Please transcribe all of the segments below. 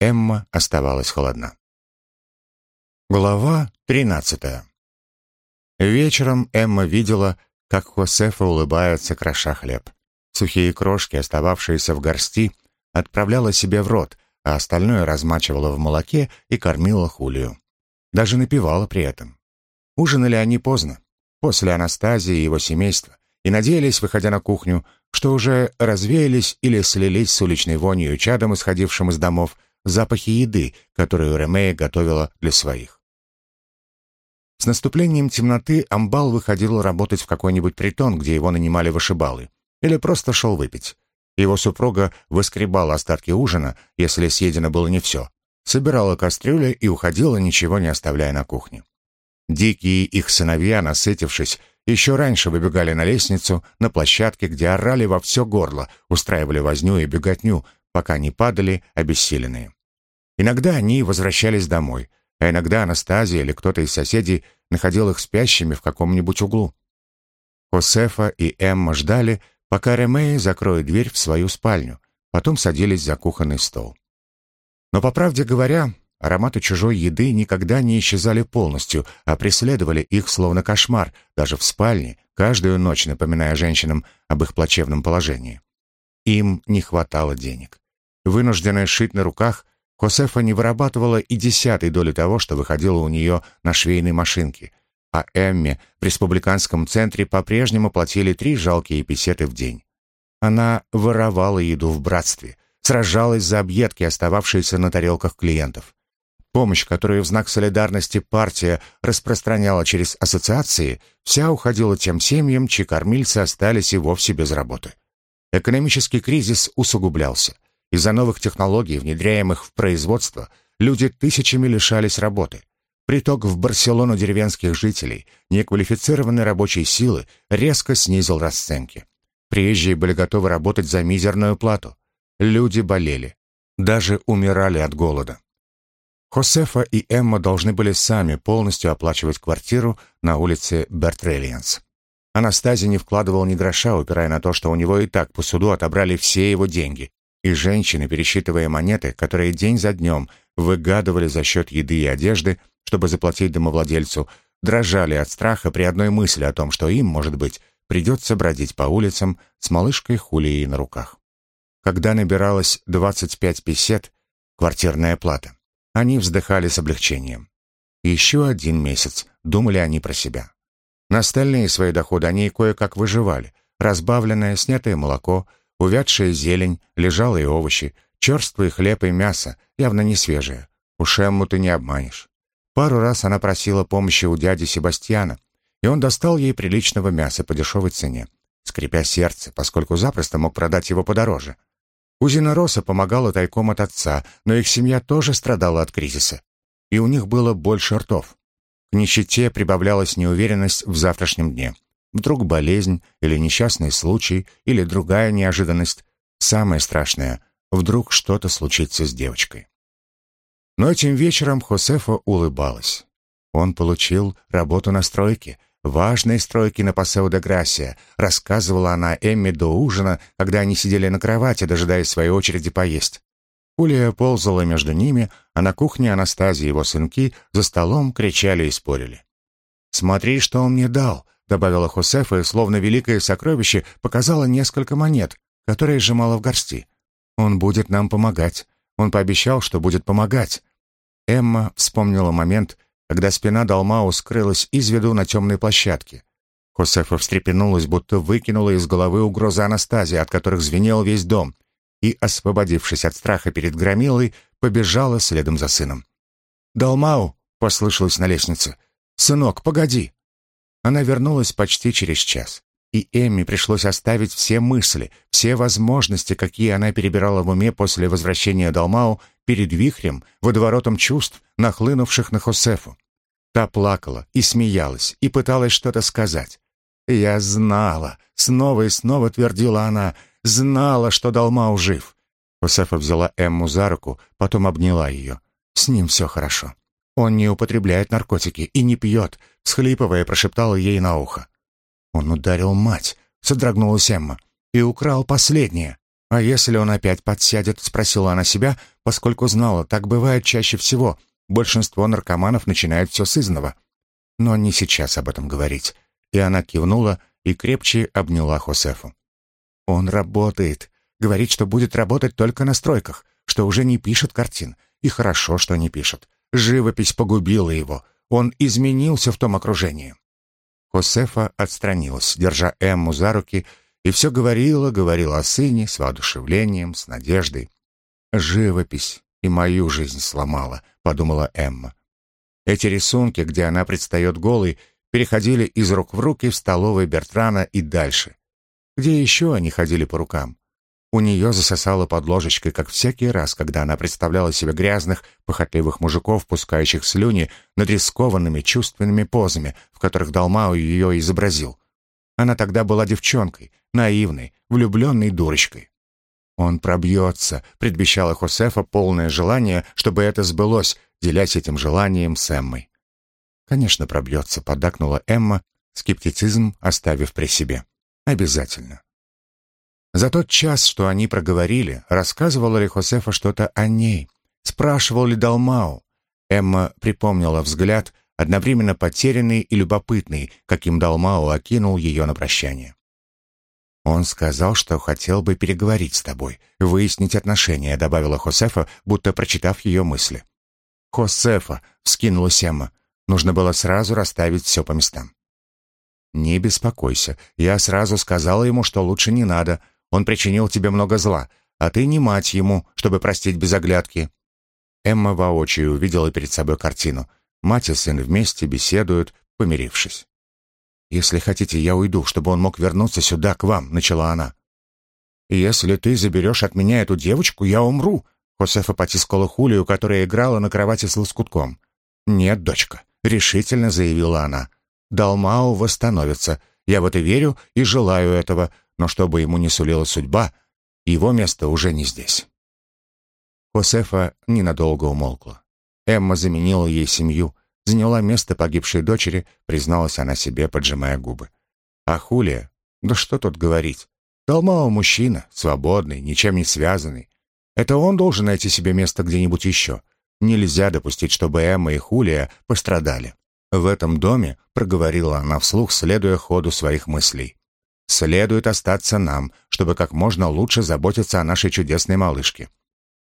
Эмма оставалась холодна. Глава тринадцатая. Вечером Эмма видела, как Хосефа улыбается, кроша хлеб. Сухие крошки, остававшиеся в горсти, отправляла себе в рот, а остальное размачивала в молоке и кормила Хулию. Даже напевала при этом. Ужинали они поздно, после Анастазии и его семейства, и надеялись, выходя на кухню, что уже развеялись или слились с уличной вонью и чадом, исходившим из домов, запахи еды, которую Ремея готовила для своих. С наступлением темноты Амбал выходил работать в какой-нибудь притон, где его нанимали вышибалы, или просто шел выпить. Его супруга выскребала остатки ужина, если съедено было не все, собирала кастрюли и уходила, ничего не оставляя на кухне. Дикие их сыновья, насытившись, еще раньше выбегали на лестницу, на площадке, где орали во все горло, устраивали возню и беготню, пока не падали обессиленные. Иногда они возвращались домой, а иногда Анастазия или кто-то из соседей находил их спящими в каком-нибудь углу. Хосефа и Эмма ждали, пока Ремей закроет дверь в свою спальню, потом садились за кухонный стол. Но, по правде говоря, ароматы чужой еды никогда не исчезали полностью, а преследовали их словно кошмар, даже в спальне, каждую ночь напоминая женщинам об их плачевном положении. Им не хватало денег. Вынужденная шить на руках, Хосефа не вырабатывала и десятой доли того, что выходило у нее на швейной машинке, а Эмме в республиканском центре по-прежнему платили три жалкие песеты в день. Она воровала еду в братстве, сражалась за объедки, остававшиеся на тарелках клиентов. Помощь, которую в знак солидарности партия распространяла через ассоциации, вся уходила тем семьям, чьи кормильцы остались и вовсе без работы. Экономический кризис усугублялся. Из-за новых технологий, внедряемых в производство, люди тысячами лишались работы. Приток в Барселону деревенских жителей, неквалифицированной рабочей силы, резко снизил расценки. Приезжие были готовы работать за мизерную плату. Люди болели. Даже умирали от голода. Хосефа и Эмма должны были сами полностью оплачивать квартиру на улице Бертрелианс. Анастазия не вкладывал ни гроша, упирая на то, что у него и так по суду отобрали все его деньги, и женщины, пересчитывая монеты, которые день за днем выгадывали за счет еды и одежды, чтобы заплатить домовладельцу, дрожали от страха при одной мысли о том, что им, может быть, придется бродить по улицам с малышкой Хулией на руках. Когда набиралось 25 песет, квартирная плата, они вздыхали с облегчением. Еще один месяц, думали они про себя. На остальные свои доходы они кое-как выживали. Разбавленное, снятое молоко, Увядшая зелень, лежалые овощи, черствый хлеб и мясо, явно не свежее. Уж Эмму ты не обманешь. Пару раз она просила помощи у дяди Себастьяна, и он достал ей приличного мяса по дешевой цене, скрипя сердце, поскольку запросто мог продать его подороже. Кузина Роса помогала тайком от отца, но их семья тоже страдала от кризиса. И у них было больше ртов. К нищете прибавлялась неуверенность в завтрашнем дне. Вдруг болезнь или несчастный случай или другая неожиданность. Самое страшное — вдруг что-то случится с девочкой. Но этим вечером Хосефа улыбалась. Он получил работу на стройке, важной стройке на Пасео де Грасия, рассказывала она Эмме до ужина, когда они сидели на кровати, дожидаясь своей очереди поесть. Улия ползала между ними, а на кухне Анастазия и его сынки за столом кричали и спорили. «Смотри, что он мне дал!» Добавила Хосефа и, словно великое сокровище, показала несколько монет, которые сжимала в горсти. «Он будет нам помогать. Он пообещал, что будет помогать». Эмма вспомнила момент, когда спина Далмау скрылась из виду на темной площадке. Хосефа встрепенулась, будто выкинула из головы угрозы Анастазии, от которых звенел весь дом, и, освободившись от страха перед Громилой, побежала следом за сыном. «Далмау!» — послышалось на лестнице. «Сынок, погоди!» Она вернулась почти через час. И Эмми пришлось оставить все мысли, все возможности, какие она перебирала в уме после возвращения Далмау перед вихрем, водоворотом чувств, нахлынувших на Хосефу. Та плакала и смеялась, и пыталась что-то сказать. «Я знала», — снова и снова твердила она, «знала, что Далмау жив». Хосефа взяла Эмму за руку, потом обняла ее. «С ним все хорошо. Он не употребляет наркотики и не пьет, схлипывая, прошептала ей на ухо. Он ударил мать, содрогнулась Эмма, и украл последнее. А если он опять подсядет, спросила она себя, поскольку знала, так бывает чаще всего. Большинство наркоманов начинают все с изного. Но не сейчас об этом говорить. И она кивнула и крепче обняла Хосефу. Он работает. Говорит, что будет работать только на стройках, что уже не пишет картин. И хорошо, что не пишет. Живопись погубила его. Он изменился в том окружении. Хосефа отстранилась, держа Эмму за руки, и все говорила, говорила о сыне с воодушевлением, с надеждой. «Живопись и мою жизнь сломала», — подумала Эмма. Эти рисунки, где она предстает голой, переходили из рук в руки в столовой Бертрана и дальше. Где еще они ходили по рукам? У нее засосало под ложечкой, как всякий раз, когда она представляла себе грязных, похотливых мужиков, пускающих слюни над рискованными чувственными позами, в которых Далмау ее изобразил. Она тогда была девчонкой, наивной, влюбленной дурочкой. «Он пробьется», — предвещала Хосефа полное желание, чтобы это сбылось, делясь этим желанием с Эммой. «Конечно, пробьется», — поддакнула Эмма, скептицизм оставив при себе. «Обязательно». За тот час, что они проговорили, рассказывала ли Хосефа что-то о ней, спрашивал ли Далмау. Эмма припомнила взгляд, одновременно потерянный и любопытный, каким Далмау окинул ее на прощание. «Он сказал, что хотел бы переговорить с тобой, выяснить отношения», добавила Хосефа, будто прочитав ее мысли. «Хосефа!» — вскинулась Эмма. Нужно было сразу расставить все по местам. «Не беспокойся. Я сразу сказала ему, что лучше не надо. Он причинил тебе много зла, а ты не мать ему, чтобы простить без оглядки». Эмма воочию увидела перед собой картину. Мать и сын вместе беседуют, помирившись. «Если хотите, я уйду, чтобы он мог вернуться сюда, к вам», — начала она. «Если ты заберешь от меня эту девочку, я умру», — Хосефа потискала Хулию, которая играла на кровати с лоскутком. «Нет, дочка», — решительно заявила она. «Далмау восстановится. Я в это верю и желаю этого, но чтобы ему не сулила судьба, его место уже не здесь. Хосефа ненадолго умолкла. Эмма заменила ей семью, заняла место погибшей дочери, призналась она себе, поджимая губы. А Хулия? Да что тут говорить? Далмао мужчина, свободный, ничем не связанный. Это он должен найти себе место где-нибудь еще. Нельзя допустить, чтобы Эмма и Хулия пострадали. В этом доме, проговорила она вслух, следуя ходу своих мыслей. Следует остаться нам, чтобы как можно лучше заботиться о нашей чудесной малышке.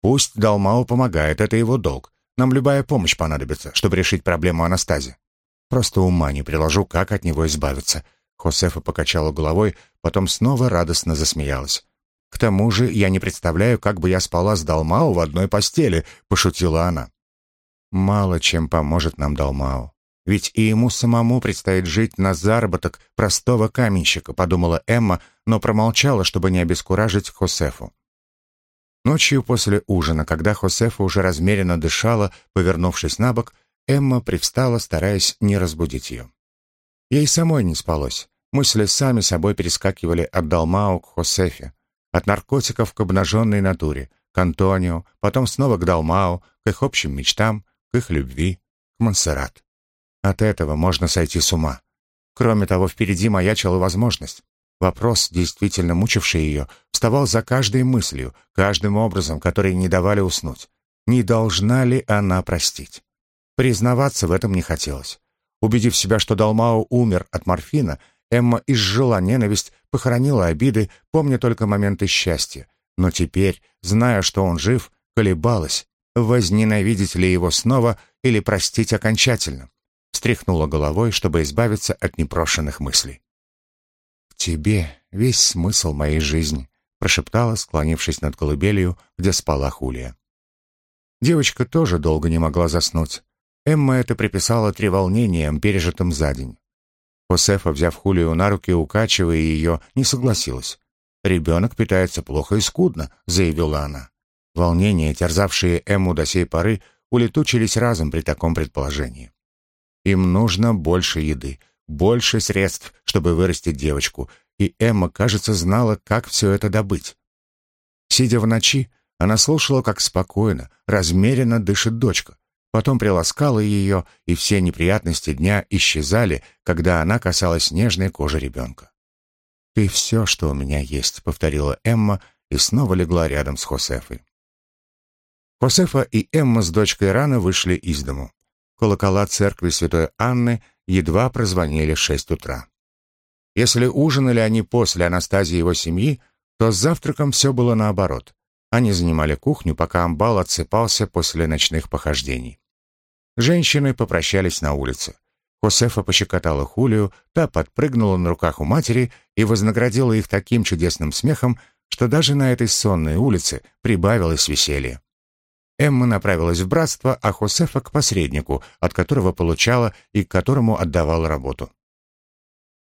Пусть Далмау помогает, это его долг. Нам любая помощь понадобится, чтобы решить проблему Анастази. Просто ума не приложу, как от него избавиться. Хосефа покачала головой, потом снова радостно засмеялась. «К тому же я не представляю, как бы я спала с Далмау в одной постели», — пошутила она. «Мало чем поможет нам Далмау. Ведь и ему самому предстоит жить на заработок простого каменщика, подумала Эмма, но промолчала, чтобы не обескуражить Хосефу. Ночью после ужина, когда Хосефа уже размеренно дышала, повернувшись на бок, Эмма привстала, стараясь не разбудить ее. Ей самой не спалось. Мысли сами собой перескакивали от Далмау к Хосефе, от наркотиков к обнаженной натуре, к Антонио, потом снова к Далмау, к их общим мечтам, к их любви, к Монсеррат. От этого можно сойти с ума. Кроме того, впереди маячила возможность. Вопрос, действительно мучивший ее, вставал за каждой мыслью, каждым образом, которые не давали уснуть. Не должна ли она простить? Признаваться в этом не хотелось. Убедив себя, что Далмао умер от морфина, Эмма изжила ненависть, похоронила обиды, помня только моменты счастья. Но теперь, зная, что он жив, колебалась, возненавидеть ли его снова или простить окончательно встряхнула головой, чтобы избавиться от непрошенных мыслей. «В тебе весь смысл моей жизни», — прошептала, склонившись над колыбелью, где спала Хулия. Девочка тоже долго не могла заснуть. Эмма это приписала треволнениям, пережитым за день. Хосефа, взяв Хулию на руки, укачивая ее, не согласилась. «Ребенок питается плохо и скудно», — заявила она. Волнения, терзавшие Эмму до сей поры, улетучились разом при таком предположении. Им нужно больше еды, больше средств, чтобы вырастить девочку, и Эмма, кажется, знала, как все это добыть. Сидя в ночи, она слушала, как спокойно, размеренно дышит дочка. Потом приласкала ее, и все неприятности дня исчезали, когда она касалась нежной кожи ребенка. «Ты все, что у меня есть», — повторила Эмма и снова легла рядом с Хосефой. Хосефа и Эмма с дочкой рано вышли из дому. Колокола церкви Святой Анны едва прозвонили шесть утра. Если ужинали они после Анастазии его семьи, то с завтраком все было наоборот. Они занимали кухню, пока амбал отсыпался после ночных похождений. Женщины попрощались на улице. Хосефа пощекотала Хулию, та подпрыгнула на руках у матери и вознаградила их таким чудесным смехом, что даже на этой сонной улице прибавилось веселье. Эмма направилась в братство, а Хосефа к посреднику, от которого получала и которому отдавала работу.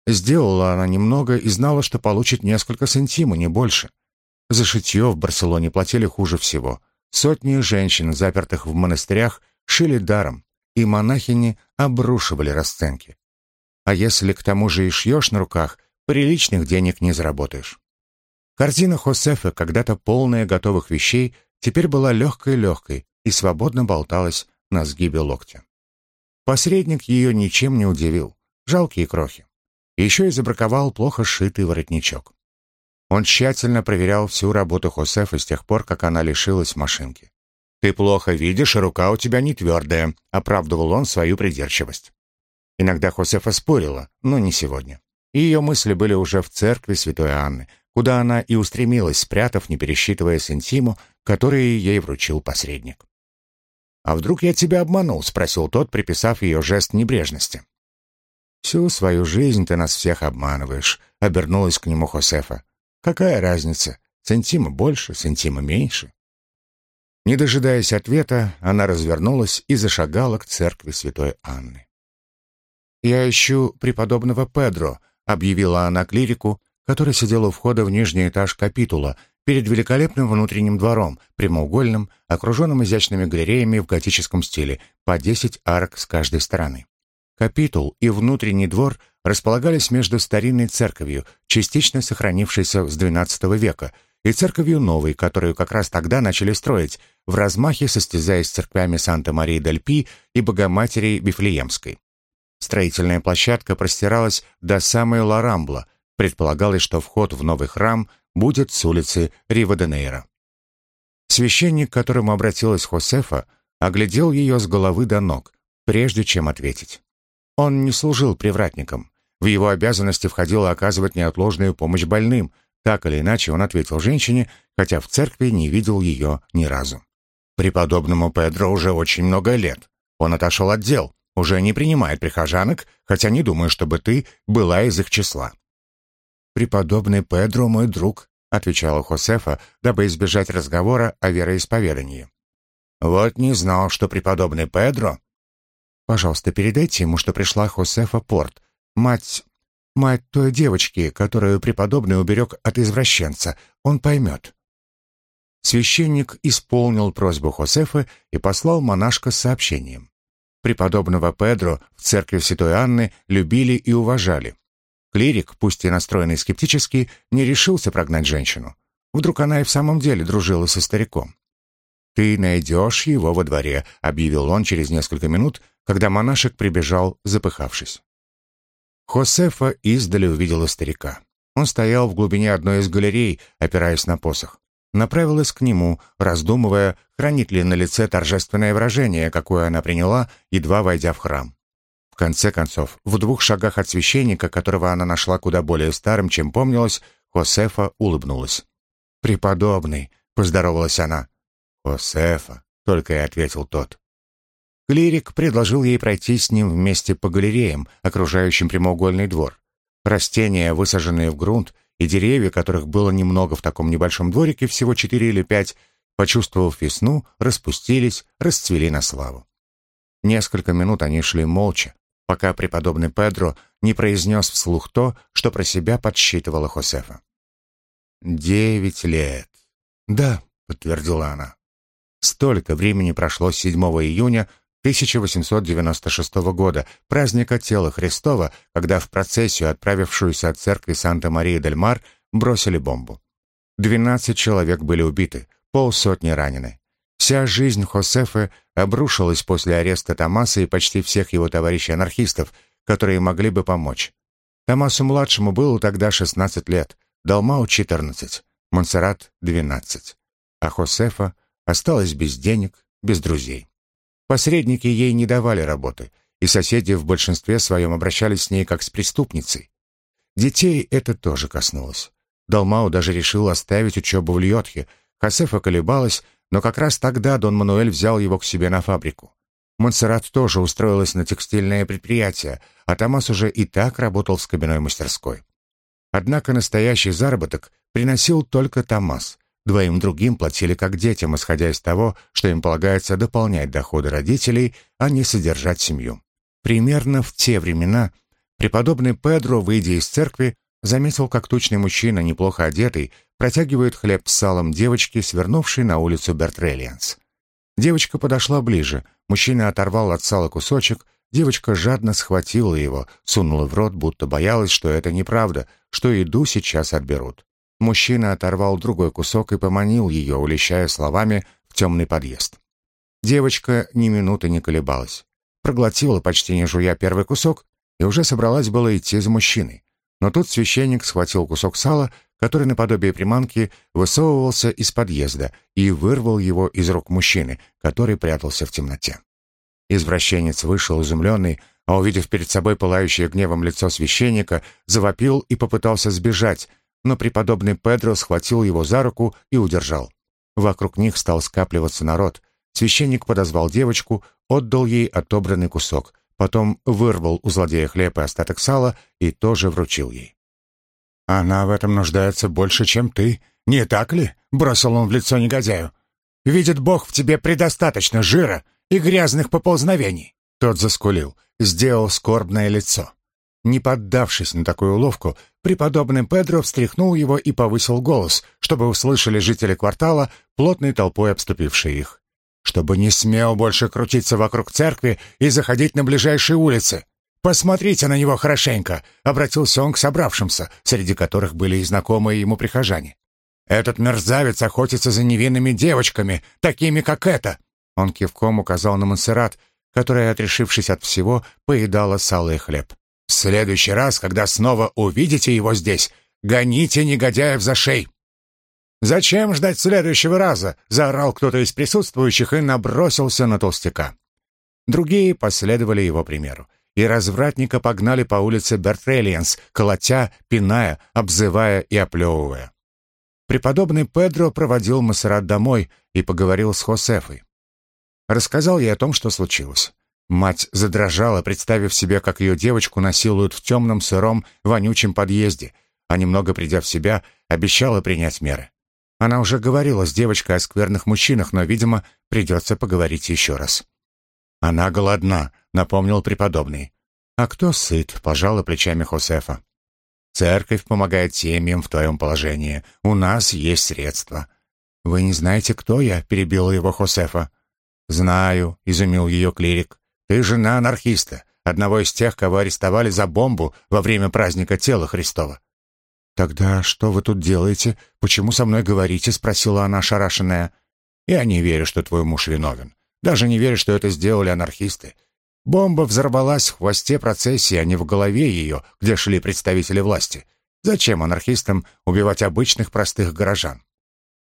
Сделала она немного и знала, что получит несколько сантима, не больше. За шитье в Барселоне платили хуже всего. Сотни женщин, запертых в монастырях, шили даром, и монахини обрушивали расценки. А если к тому же и шьешь на руках, приличных денег не заработаешь. Корзина Хосефа, когда-то полная готовых вещей, теперь была легкой-легкой и свободно болталась на сгибе локтя. Посредник ее ничем не удивил. Жалкие крохи. Еще и забраковал плохо сшитый воротничок. Он тщательно проверял всю работу Хосефа с тех пор, как она лишилась машинки. «Ты плохо видишь, и рука у тебя не твердая», — оправдывал он свою придирчивость. Иногда Хосефа спорила, но не сегодня. И ее мысли были уже в церкви Святой Анны, куда она и устремилась, спрятав, не пересчитывая сантиму, который ей вручил посредник. «А вдруг я тебя обманул?» — спросил тот, приписав ее жест небрежности. «Всю свою жизнь ты нас всех обманываешь», — обернулась к нему Хосефа. «Какая разница? Сантима больше, сантима меньше». Не дожидаясь ответа, она развернулась и зашагала к церкви святой Анны. «Я ищу преподобного Педро», — объявила она клирику, который сидел у входа в нижний этаж капитула, перед великолепным внутренним двором, прямоугольным, окруженным изящными галереями в готическом стиле, по десять арок с каждой стороны. Капитул и внутренний двор располагались между старинной церковью, частично сохранившейся с XII века, и церковью новой, которую как раз тогда начали строить, в размахе состязаясь с церквями Санта-Марии-дель-Пи и Богоматери Вифлеемской. Строительная площадка простиралась до самой Ларамбла. Предполагалось, что вход в новый храм будет с улицы Риво-де-Нейро. Священник, к которому обратилась Хосефа, оглядел ее с головы до ног, прежде чем ответить. Он не служил привратником. В его обязанности входило оказывать неотложную помощь больным. Так или иначе он ответил женщине, хотя в церкви не видел ее ни разу. Преподобному Педро уже очень много лет. Он отошел от дел, уже не принимает прихожанок, хотя не думаю, чтобы ты была из их числа. «Преподобный Педро мой друг», — отвечала Хосефа, дабы избежать разговора о вероисповедании. «Вот не знал, что преподобный Педро Пожалуйста, передайте ему, что пришла Хосефа Порт, мать... мать той девочки, которую преподобный уберег от извращенца. Он поймет». Священник исполнил просьбу Хосефа и послал монашка с сообщением. Преподобного Педро в церкви Святой Анны любили и уважали. Клирик, пусть и настроенный скептически, не решился прогнать женщину. Вдруг она и в самом деле дружила со стариком. «Ты найдешь его во дворе», — объявил он через несколько минут, когда монашек прибежал, запыхавшись. Хосефа издали увидела старика. Он стоял в глубине одной из галерей, опираясь на посох. Направилась к нему, раздумывая, хранит ли на лице торжественное выражение, какое она приняла, едва войдя в храм. Конце концов, в двух шагах от священника, которого она нашла куда более старым, чем помнилось, Хосефа улыбнулась. «Преподобный», — поздоровалась она, «Хосефа», — только и ответил тот. Клирик предложил ей пройти с ним вместе по галереям, окружающим прямоугольный двор. Растения, высаженные в грунт, и деревья, которых было немного в таком небольшом дворике, всего четыре или пять, почувствовав весну, распустились, расцвели на славу. Несколько минут они шли молча, пока преподобный Педро не произнес вслух то, что про себя подсчитывала Хосефа. «Девять лет». «Да», — подтвердила она. Столько времени прошло с 7 июня 1896 года, праздника тела Христова, когда в процессию, отправившуюся от церкви Санта-Мария-дель-Мар, бросили бомбу. Двенадцать человек были убиты, полсотни ранены. Вся жизнь Хосефы обрушилась после ареста Томаса и почти всех его товарищей-анархистов, которые могли бы помочь. Томасу-младшему было тогда 16 лет, Далмау — 14, Монсеррат — 12, а Хосефа осталась без денег, без друзей. Посредники ей не давали работы, и соседи в большинстве своем обращались с ней как с преступницей. Детей это тоже коснулось. Далмау даже решил оставить учебу в Льотхе. Хосефа колебалась, но как раз тогда Дон Мануэль взял его к себе на фабрику. Монсеррат тоже устроилась на текстильное предприятие, а Томас уже и так работал в скобяной мастерской. Однако настоящий заработок приносил только Томас. Двоим другим платили как детям, исходя из того, что им полагается дополнять доходы родителей, а не содержать семью. Примерно в те времена преподобный Педро, выйдя из церкви, заметил, как тучный мужчина, неплохо одетый, протягивает хлеб с салом девочке, свернувшей на улицу Бертрелианс. Девочка подошла ближе, мужчина оторвал от сала кусочек, девочка жадно схватила его, сунула в рот, будто боялась, что это неправда, что еду сейчас отберут. Мужчина оторвал другой кусок и поманил ее, улещая словами в темный подъезд. Девочка ни минуты не колебалась. Проглотила, почти не жуя, первый кусок и уже собралась было идти за мужчиной. Но тут священник схватил кусок сала, который наподобие приманки высовывался из подъезда и вырвал его из рук мужчины, который прятался в темноте. Извращенец вышел изумленный, а увидев перед собой пылающее гневом лицо священника, завопил и попытался сбежать, но преподобный Педро схватил его за руку и удержал. Вокруг них стал скапливаться народ. Священник подозвал девочку, отдал ей отобранный кусок, потом вырвал у злодея хлеб и остаток сала и тоже вручил ей. «Она в этом нуждается больше, чем ты, не так ли?» — бросил он в лицо негодяю. «Видит Бог в тебе предостаточно жира и грязных поползновений». Тот заскулил, сделал скорбное лицо. Не поддавшись на такую уловку, преподобный Педро встряхнул его и повысил голос, чтобы услышали жители квартала, плотной толпой обступившие их. «Чтобы не смел больше крутиться вокруг церкви и заходить на ближайшие улицы. «Посмотрите на него хорошенько», — обратился он к собравшимся, среди которых были и знакомые ему прихожане. «Этот мерзавец охотится за невинными девочками, такими, как эта!» Он кивком указал на Монсеррат, которая, отрешившись от всего, поедала сало и хлеб. «В следующий раз, когда снова увидите его здесь, гоните негодяев за шей!» «Зачем ждать следующего раза?» — заорал кто-то из присутствующих и набросился на толстяка. Другие последовали его примеру и развратника погнали по улице Бертрелиенс, колотя, пиная, обзывая и оплевывая. Преподобный Педро проводил Массерат домой и поговорил с Хосефой. Рассказал ей о том, что случилось. Мать задрожала, представив себе, как ее девочку насилуют в темном, сыром, вонючем подъезде, а немного придя в себя, обещала принять меры. Она уже говорила с девочкой о скверных мужчинах, но, видимо, придется поговорить еще раз. «Она голодна», — напомнил преподобный. «А кто сыт?» — пожала плечами Хосефа. «Церковь помогает семьям в твоем положении. У нас есть средства». «Вы не знаете, кто я?» — перебила его Хосефа. «Знаю», — изумил ее клирик. «Ты жена анархиста, одного из тех, кого арестовали за бомбу во время праздника тела Христова». «Тогда что вы тут делаете? Почему со мной говорите?» — спросила она, шарашенная. «Я не верю, что твой муж виновен. Даже не верю, что это сделали анархисты. Бомба взорвалась в хвосте процессии, а не в голове ее, где шли представители власти. Зачем анархистам убивать обычных простых горожан?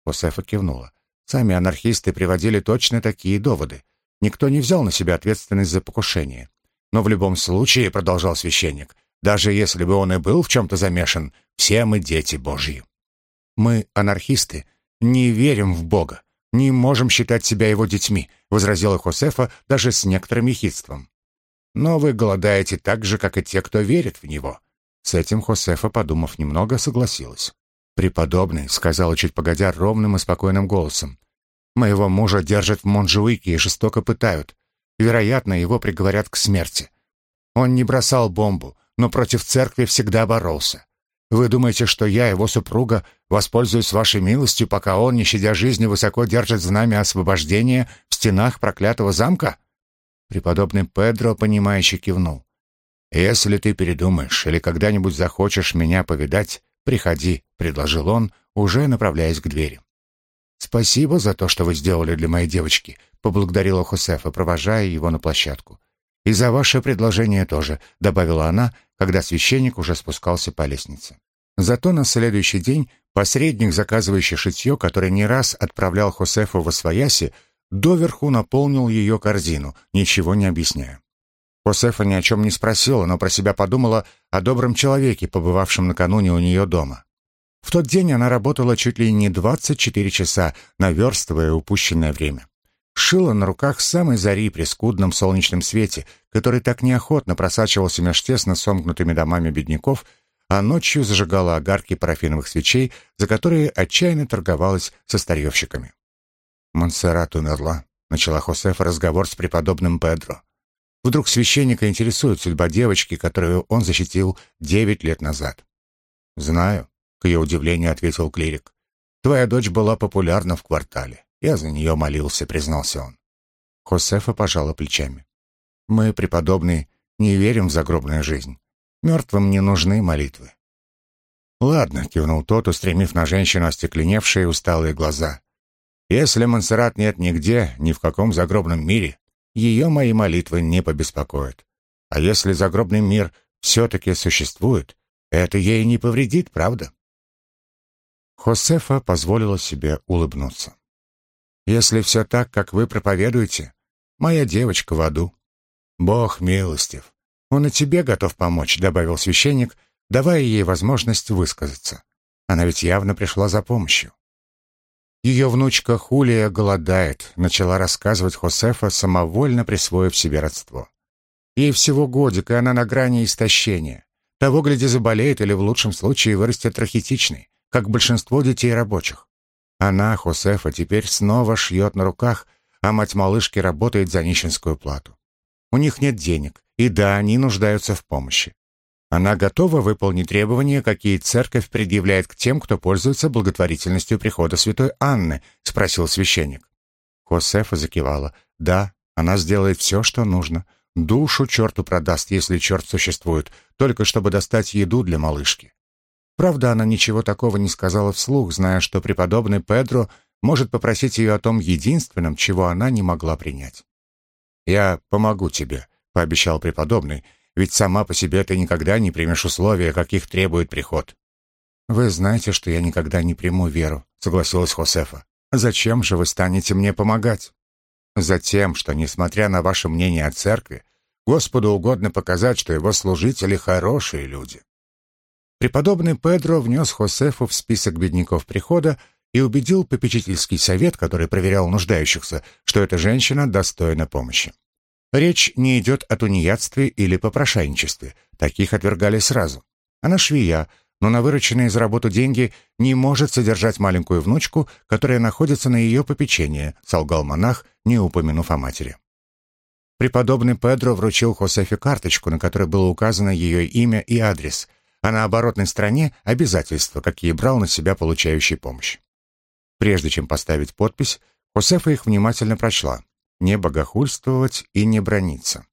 Хосефа кивнула. Сами анархисты приводили точно такие доводы. Никто не взял на себя ответственность за покушение. Но в любом случае, продолжал священник, даже если бы он и был в чем-то замешан, все мы дети Божьи. Мы, анархисты, не верим в Бога не можем считать себя его детьми», — возразила Хосефа даже с некоторым ехидством. «Но вы голодаете так же, как и те, кто верит в него». С этим Хосефа, подумав немного, согласилась. «Преподобный», — сказала чуть погодя ровным и спокойным голосом, «моего мужа держат в Монжуике и жестоко пытают. Вероятно, его приговорят к смерти. Он не бросал бомбу, но против церкви всегда боролся. Вы думаете, что я, его супруга, воспользуюсь вашей милостью, пока он, не щадя жизни, высоко держит знамя освобождения в стенах проклятого замка?» Преподобный Педро, понимающе кивнул. «Если ты передумаешь или когда-нибудь захочешь меня повидать, приходи», — предложил он, уже направляясь к двери. «Спасибо за то, что вы сделали для моей девочки», — поблагодарила Хосефа, провожая его на площадку. «И за ваше предложение тоже», — добавила она, когда священник уже спускался по лестнице. Зато на следующий день посредник, заказывающий шитье, который не раз отправлял Хосефу в Освояси, доверху наполнил ее корзину, ничего не объясняя. Хосефа ни о чем не спросила, но про себя подумала о добром человеке, побывавшем накануне у нее дома. В тот день она работала чуть ли не 24 часа, наверстывая упущенное время. Шила на руках самой зари при скудном солнечном свете, который так неохотно просачивался меж тесно сомкнутыми домами бедняков, а ночью зажигала огарки парафиновых свечей, за которые отчаянно торговалась со старьевщиками. «Монсеррат умерла», — начала Хосефа разговор с преподобным Педро. Вдруг священника интересует судьба девочки, которую он защитил девять лет назад. «Знаю», — к ее удивлению ответил клирик. «Твоя дочь была популярна в квартале. Я за нее молился», — признался он. Хосефа пожала плечами. «Мы, преподобные, не верим в загробную жизнь. Мертвым не нужны молитвы». «Ладно», — кивнул тот, устремив на женщину остекленевшие усталые глаза. «Если Монсеррат нет нигде, ни в каком загробном мире, ее мои молитвы не побеспокоят. А если загробный мир все-таки существует, это ей не повредит, правда?» Хосефа позволила себе улыбнуться. «Если все так, как вы проповедуете, моя девочка в аду. Бог милостив. Он и тебе готов помочь», — добавил священник, давая ей возможность высказаться. Она ведь явно пришла за помощью. Ее внучка Хулия голодает, начала рассказывать Хосефа, самовольно присвоив себе родство. Ей всего годик, и она на грани истощения. Того, гляди, заболеет или в лучшем случае вырастет рахитичный, как большинство детей рабочих. Она, Хосефа, теперь снова шьет на руках, а мать малышки работает за нищенскую плату. У них нет денег, и да, они нуждаются в помощи. Она готова выполнить требования, какие церковь предъявляет к тем, кто пользуется благотворительностью прихода святой Анны, спросил священник. Хосефа закивала. Да, она сделает все, что нужно. Душу черту продаст, если черт существует, только чтобы достать еду для малышки. Правда, она ничего такого не сказала вслух, зная, что преподобный Педро может попросить ее о том единственном, чего она не могла принять. «Я помогу тебе», — пообещал преподобный, «ведь сама по себе ты никогда не примешь условия, каких требует приход». «Вы знаете, что я никогда не приму веру», — согласилась Хосефа. «Зачем же вы станете мне помогать?» «Затем, что, несмотря на ваше мнение о церкви, Господу угодно показать, что его служители хорошие люди». Преподобный Педро внес Хосефу в список бедняков прихода и убедил попечительский совет, который проверял нуждающихся, что эта женщина достойна помощи. Речь не идет о тунеядстве или попрошайничестве, таких отвергали сразу. Она швея, но на вырученные за работу деньги не может содержать маленькую внучку, которая находится на ее попечении, солгал монах, не упомянув о матери. Преподобный Педро вручил Хосефе карточку, на которой было указано ее имя и адрес, а на оборотной стороне — обязательства, какие брал на себя получающий помощь. Прежде чем поставить подпись, Хосефа их внимательно прочла. Не богохульствовать и не брониться.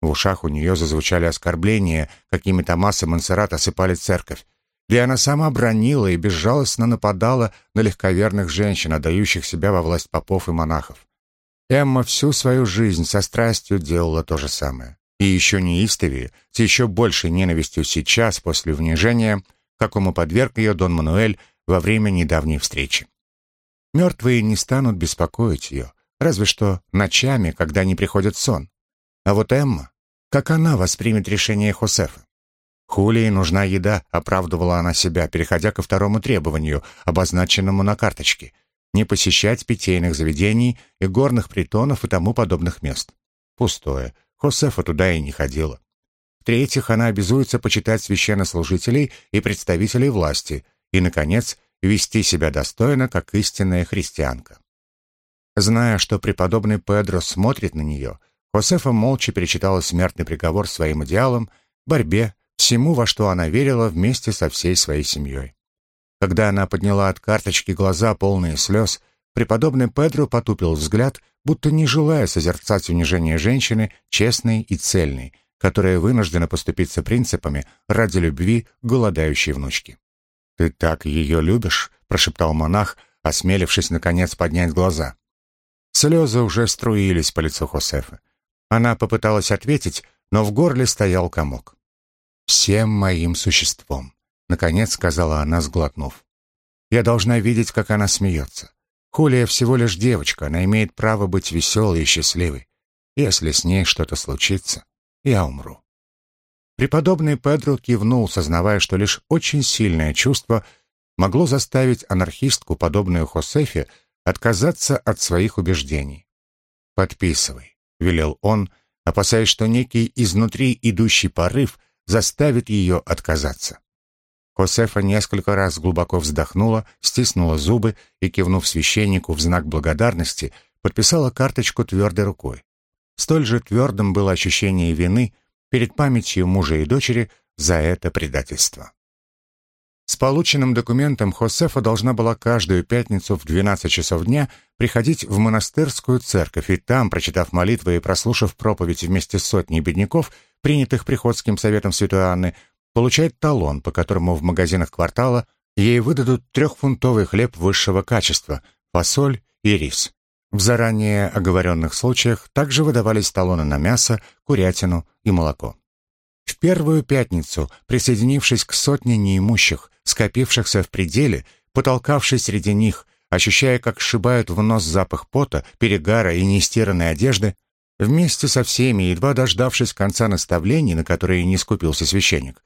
В ушах у нее зазвучали оскорбления, какими Томас и Монсеррат осыпали церковь, где она сама бронила и безжалостно нападала на легковерных женщин, отдающих себя во власть попов и монахов. Эмма всю свою жизнь со страстью делала то же самое. И еще неистовее, с еще большей ненавистью сейчас, после унижения, какому подверг ее Дон Мануэль во время недавней встречи. Мертвые не станут беспокоить ее, разве что ночами, когда не приходит сон. А вот Эмма, как она воспримет решение Хосефа? Хулии нужна еда, оправдывала она себя, переходя ко второму требованию, обозначенному на карточке — не посещать питейных заведений и горных притонов и тому подобных мест. Пустое. Хосефа туда и не ходила. В-третьих, она обязуется почитать священнослужителей и представителей власти. И, наконец, вести себя достойно, как истинная христианка. Зная, что преподобный Педро смотрит на нее, Хосефа молча перечитала смертный приговор своим идеалам, борьбе, всему, во что она верила вместе со всей своей семьей. Когда она подняла от карточки глаза, полные слез, преподобный Педро потупил взгляд, будто не желая созерцать унижение женщины, честной и цельной, которая вынуждена поступиться принципами ради любви голодающей внучки. «Ты так ее любишь?» — прошептал монах, осмелившись, наконец, поднять глаза. Слезы уже струились по лицу Хосефа. Она попыталась ответить, но в горле стоял комок. «Всем моим существом. наконец сказала она, сглотнув. «Я должна видеть, как она смеется. Хулия всего лишь девочка, она имеет право быть веселой и счастливой. Если с ней что-то случится, я умру». Преподобный Педро кивнул, сознавая, что лишь очень сильное чувство могло заставить анархистку, подобную Хосефе, отказаться от своих убеждений. «Подписывай», — велел он, опасаясь, что некий изнутри идущий порыв заставит ее отказаться. Хосефа несколько раз глубоко вздохнула, стиснула зубы и, кивнув священнику в знак благодарности, подписала карточку твердой рукой. Столь же твердым было ощущение вины перед памятью мужа и дочери за это предательство. С полученным документом Хосефа должна была каждую пятницу в 12 часов дня приходить в монастырскую церковь и там, прочитав молитвы и прослушав проповедь вместе с сотней бедняков, принятых приходским советом Святой Анны, получать талон, по которому в магазинах квартала ей выдадут трехфунтовый хлеб высшего качества, фасоль и рис. В заранее оговоренных случаях также выдавались талоны на мясо, курятину и молоко. В первую пятницу, присоединившись к сотне неимущих, скопившихся в пределе, потолкавшись среди них, ощущая, как сшибают в нос запах пота, перегара и нестиранной одежды, вместе со всеми, едва дождавшись конца наставлений, на которые не скупился священник,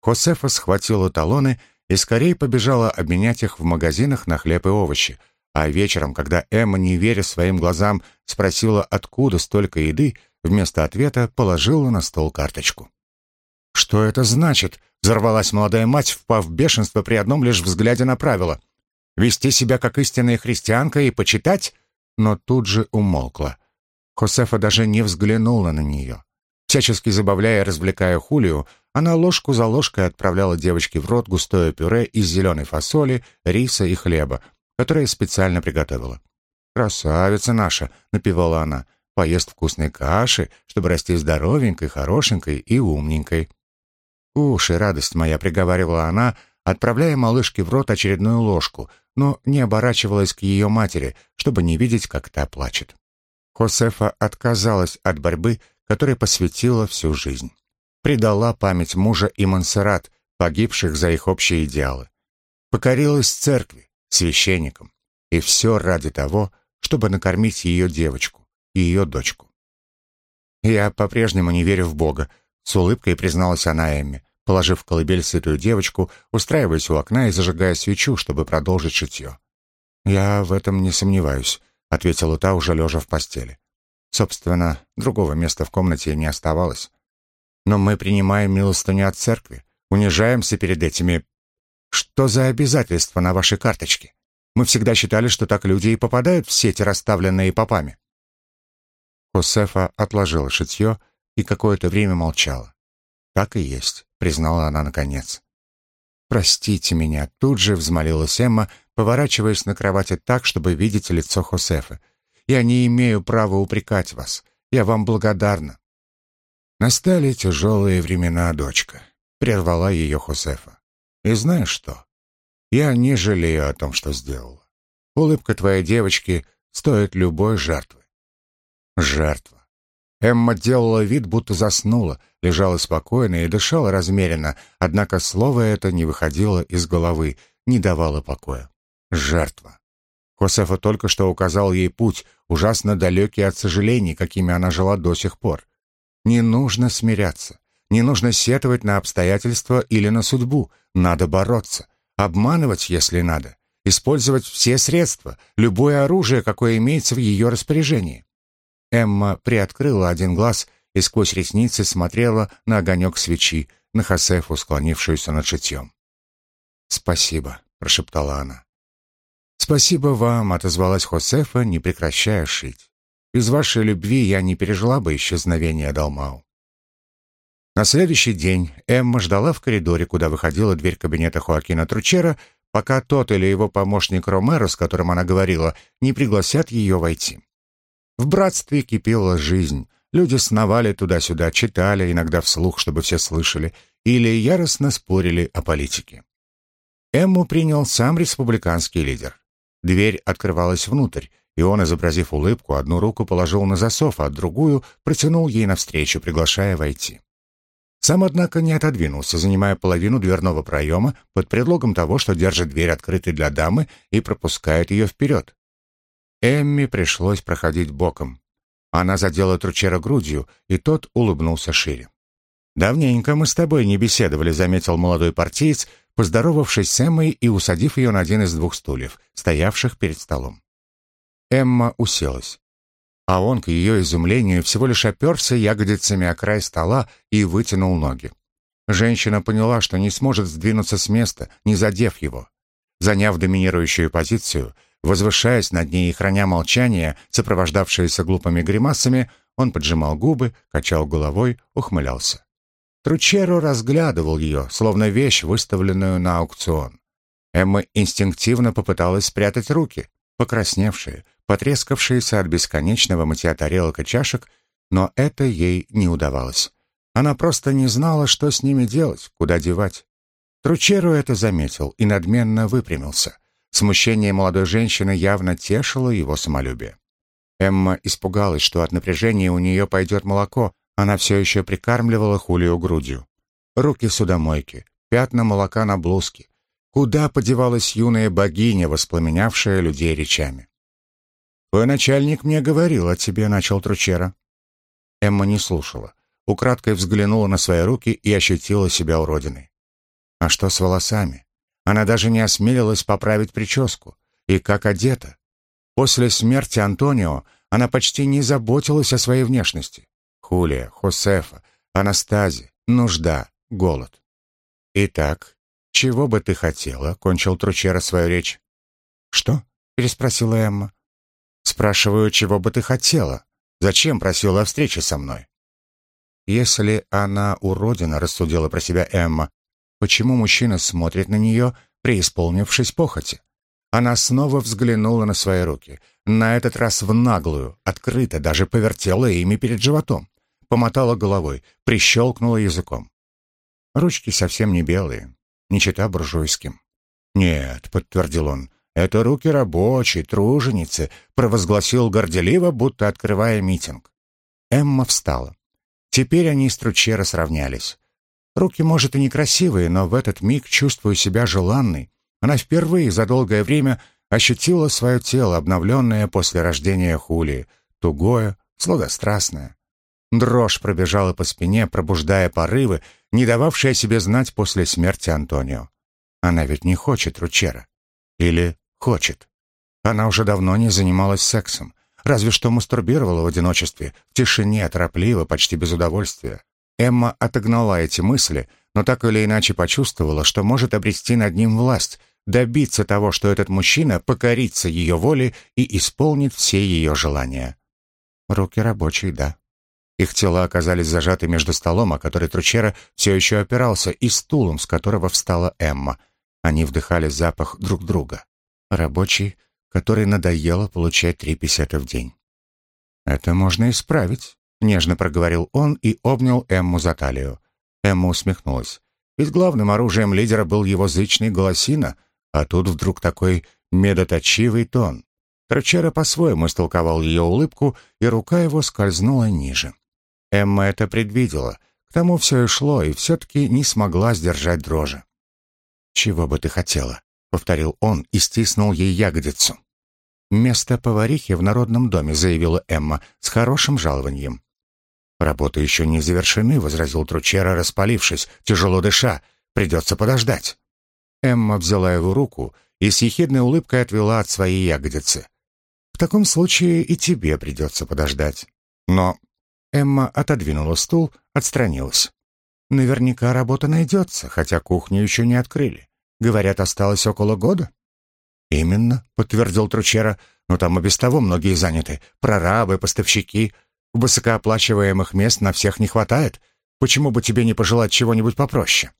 Хосефа схватила талоны и скорее побежала обменять их в магазинах на хлеб и овощи, а вечером, когда Эмма, не веря своим глазам, спросила, откуда столько еды, вместо ответа положила на стол карточку. «Что это значит?» — взорвалась молодая мать, впав в бешенство при одном лишь взгляде на правила. «Вести себя как истинная христианка и почитать?» Но тут же умолкла. Хосефа даже не взглянула на нее. Всячески забавляя и развлекая Хулию, она ложку за ложкой отправляла девочке в рот густое пюре из зеленой фасоли, риса и хлеба, которое специально приготовила. «Красавица наша!» — напевала она. «Поест вкусной каши, чтобы расти здоровенькой, хорошенькой и умненькой». «Уши, радость моя!» — приговаривала она, отправляя малышке в рот очередную ложку, но не оборачивалась к ее матери, чтобы не видеть, как та плачет. Хосефа отказалась от борьбы, которой посвятила всю жизнь. Предала память мужа и Монсеррат, погибших за их общие идеалы. Покорилась церкви, священником. И все ради того, чтобы накормить ее девочку и ее дочку. «Я по-прежнему не верю в Бога», — с улыбкой призналась она Эмме, положив в колыбель сытую девочку, устраиваясь у окна и зажигая свечу, чтобы продолжить шитье. «Я в этом не сомневаюсь», — ответила та, уже лежа в постели. Собственно, другого места в комнате не оставалось. Но мы принимаем милостыню от церкви, унижаемся перед этими что за обязательства на вашей карточке? Мы всегда считали, что так люди и попадают в сети, расставленные попами». Хосефа отложила шитье и какое-то время молчала. «Так и есть», — признала она наконец. «Простите меня», — тут же взмолилась Эмма, поворачиваясь на кровати так, чтобы видеть лицо Хосефа. «Я не имею права упрекать вас. Я вам благодарна». «Настали тяжелые времена, дочка», — прервала ее Хосефа. И знаешь что? Я не жалею о том, что сделала. Улыбка твоей девочки стоит любой жертвы. Жертва. Эмма делала вид, будто заснула, лежала спокойно и дышала размеренно, однако слово это не выходило из головы, не давало покоя. Жертва. Хосефа только что указал ей путь, ужасно далекий от сожалений, какими она жила до сих пор. Не нужно смиряться. Не нужно сетовать на обстоятельства или на судьбу. Надо бороться. Обманывать, если надо. Использовать все средства, любое оружие, какое имеется в ее распоряжении. Эмма приоткрыла один глаз и сквозь ресницы смотрела на огонек свечи, на Хосефу, склонившуюся над шитьем. «Спасибо», — прошептала она. «Спасибо вам», — отозвалась Хосефа, не прекращая шить. «Без вашей любви я не пережила бы исчезновения Далмау». На следующий день Эмма ждала в коридоре, куда выходила дверь кабинета Хоакина Тручера, пока тот или его помощник Ромеро, с которым она говорила, не пригласят ее войти. В братстве кипела жизнь. Люди сновали туда-сюда, читали, иногда вслух, чтобы все слышали, или яростно спорили о политике. Эмму принял сам республиканский лидер. Дверь открывалась внутрь, и он, изобразив улыбку, одну руку положил на засов, а другую протянул ей навстречу, приглашая войти. Сам, однако, не отодвинулся, занимая половину дверного проема под предлогом того, что держит дверь открытой для дамы и пропускает ее вперед. Эмми пришлось проходить боком. Она задела Тручера грудью, и тот улыбнулся шире. «Давненько мы с тобой не беседовали», — заметил молодой партиец, поздоровавшись с Эммой и усадив ее на один из двух стульев, стоявших перед столом. Эмма уселась. А он, к ее изумлению, всего лишь оперся ягодицами о край стола и вытянул ноги. Женщина поняла, что не сможет сдвинуться с места, не задев его. Заняв доминирующую позицию, возвышаясь над ней и храня молчание, сопровождавшееся глупыми гримасами, он поджимал губы, качал головой, ухмылялся. Тручеро разглядывал ее, словно вещь, выставленную на аукцион. Эмма инстинктивно попыталась спрятать руки, покрасневшие, потрескавшиеся от бесконечного мытья тарелок и чашек, но это ей не удавалось. Она просто не знала, что с ними делать, куда девать. Тручеро это заметил и надменно выпрямился. Смущение молодой женщины явно тешило его самолюбие. Эмма испугалась, что от напряжения у нее пойдет молоко, она все еще прикармливала Хулию грудью. Руки судомойки, пятна молока на блузке. Куда подевалась юная богиня, воспламенявшая людей речами? «Твой начальник мне говорил о тебе», — начал Тручера. Эмма не слушала. Украдкой взглянула на свои руки и ощутила себя уродиной. А что с волосами? Она даже не осмелилась поправить прическу. И как одета. После смерти Антонио она почти не заботилась о своей внешности. Хулия, Хосефа, Анастазия, нужда, голод. «Итак, чего бы ты хотела?» — кончил Тручера свою речь. «Что?» — переспросила Эмма. «Спрашиваю, чего бы ты хотела? Зачем просила о встрече со мной?» «Если она уродина», — рассудила про себя Эмма, «почему мужчина смотрит на нее, преисполнившись похоти?» Она снова взглянула на свои руки, на этот раз в наглую, открыто, даже повертела ими перед животом помотала головой, прищелкнула языком. Ручки совсем не белые, не чита буржуйским. «Нет», — подтвердил он, — «это руки рабочей, труженицы», — провозгласил горделиво, будто открывая митинг. Эмма встала. Теперь они с Тручера сравнялись. Руки, может, и некрасивые, но в этот миг чувствую себя желанной. Она впервые за долгое время ощутила свое тело, обновленное после рождения Хулии, тугое, сладострастное. Дрожь пробежала по спине, пробуждая порывы, не дававшие себе знать после смерти Антонио. Она ведь не хочет Ручера. Или хочет. Она уже давно не занималась сексом, разве что мастурбировала в одиночестве, в тишине, торопливо, почти без удовольствия. Эмма отогнала эти мысли, но так или иначе почувствовала, что может обрести над ним власть, добиться того, что этот мужчина покорится ее воле и исполнит все ее желания. Руки рабочие, да. Их тела оказались зажаты между столом, о который Тручера все еще опирался, и стулом, с которого встала Эмма. Они вдыхали запах друг друга. Рабочий, который надоело получать три песета в день. «Это можно исправить», — нежно проговорил он и обнял Эмму за талию. Эмма усмехнулась. Ведь главным оружием лидера был его зычный голосина, а тут вдруг такой медоточивый тон. Трочера по-своему истолковал ее улыбку, и рука его скользнула ниже. Эмма это предвидела. К тому все и шло, и все-таки не смогла сдержать дрожи. «Чего бы ты хотела?» — повторил он и стиснул ей ягодицу. «Место поварихи в народном доме», — заявила Эмма, — «с хорошим жалованием». «Работы еще не завершены», — возразил Тручера, распалившись, тяжело дыша. «Придется подождать». Эмма взяла его руку и с ехидной улыбкой отвела от своей ягодицы. «В таком случае и тебе придется подождать. Но Эмма отодвинула стул, отстранилась. Наверняка работа найдется, хотя кухню еще не открыли. Говорят, осталось около года. Именно, подтвердил Тручера, но там и без того многие заняты. Прорабы, поставщики. Высокооплачиваемых мест на всех не хватает. Почему бы тебе не пожелать чего-нибудь попроще?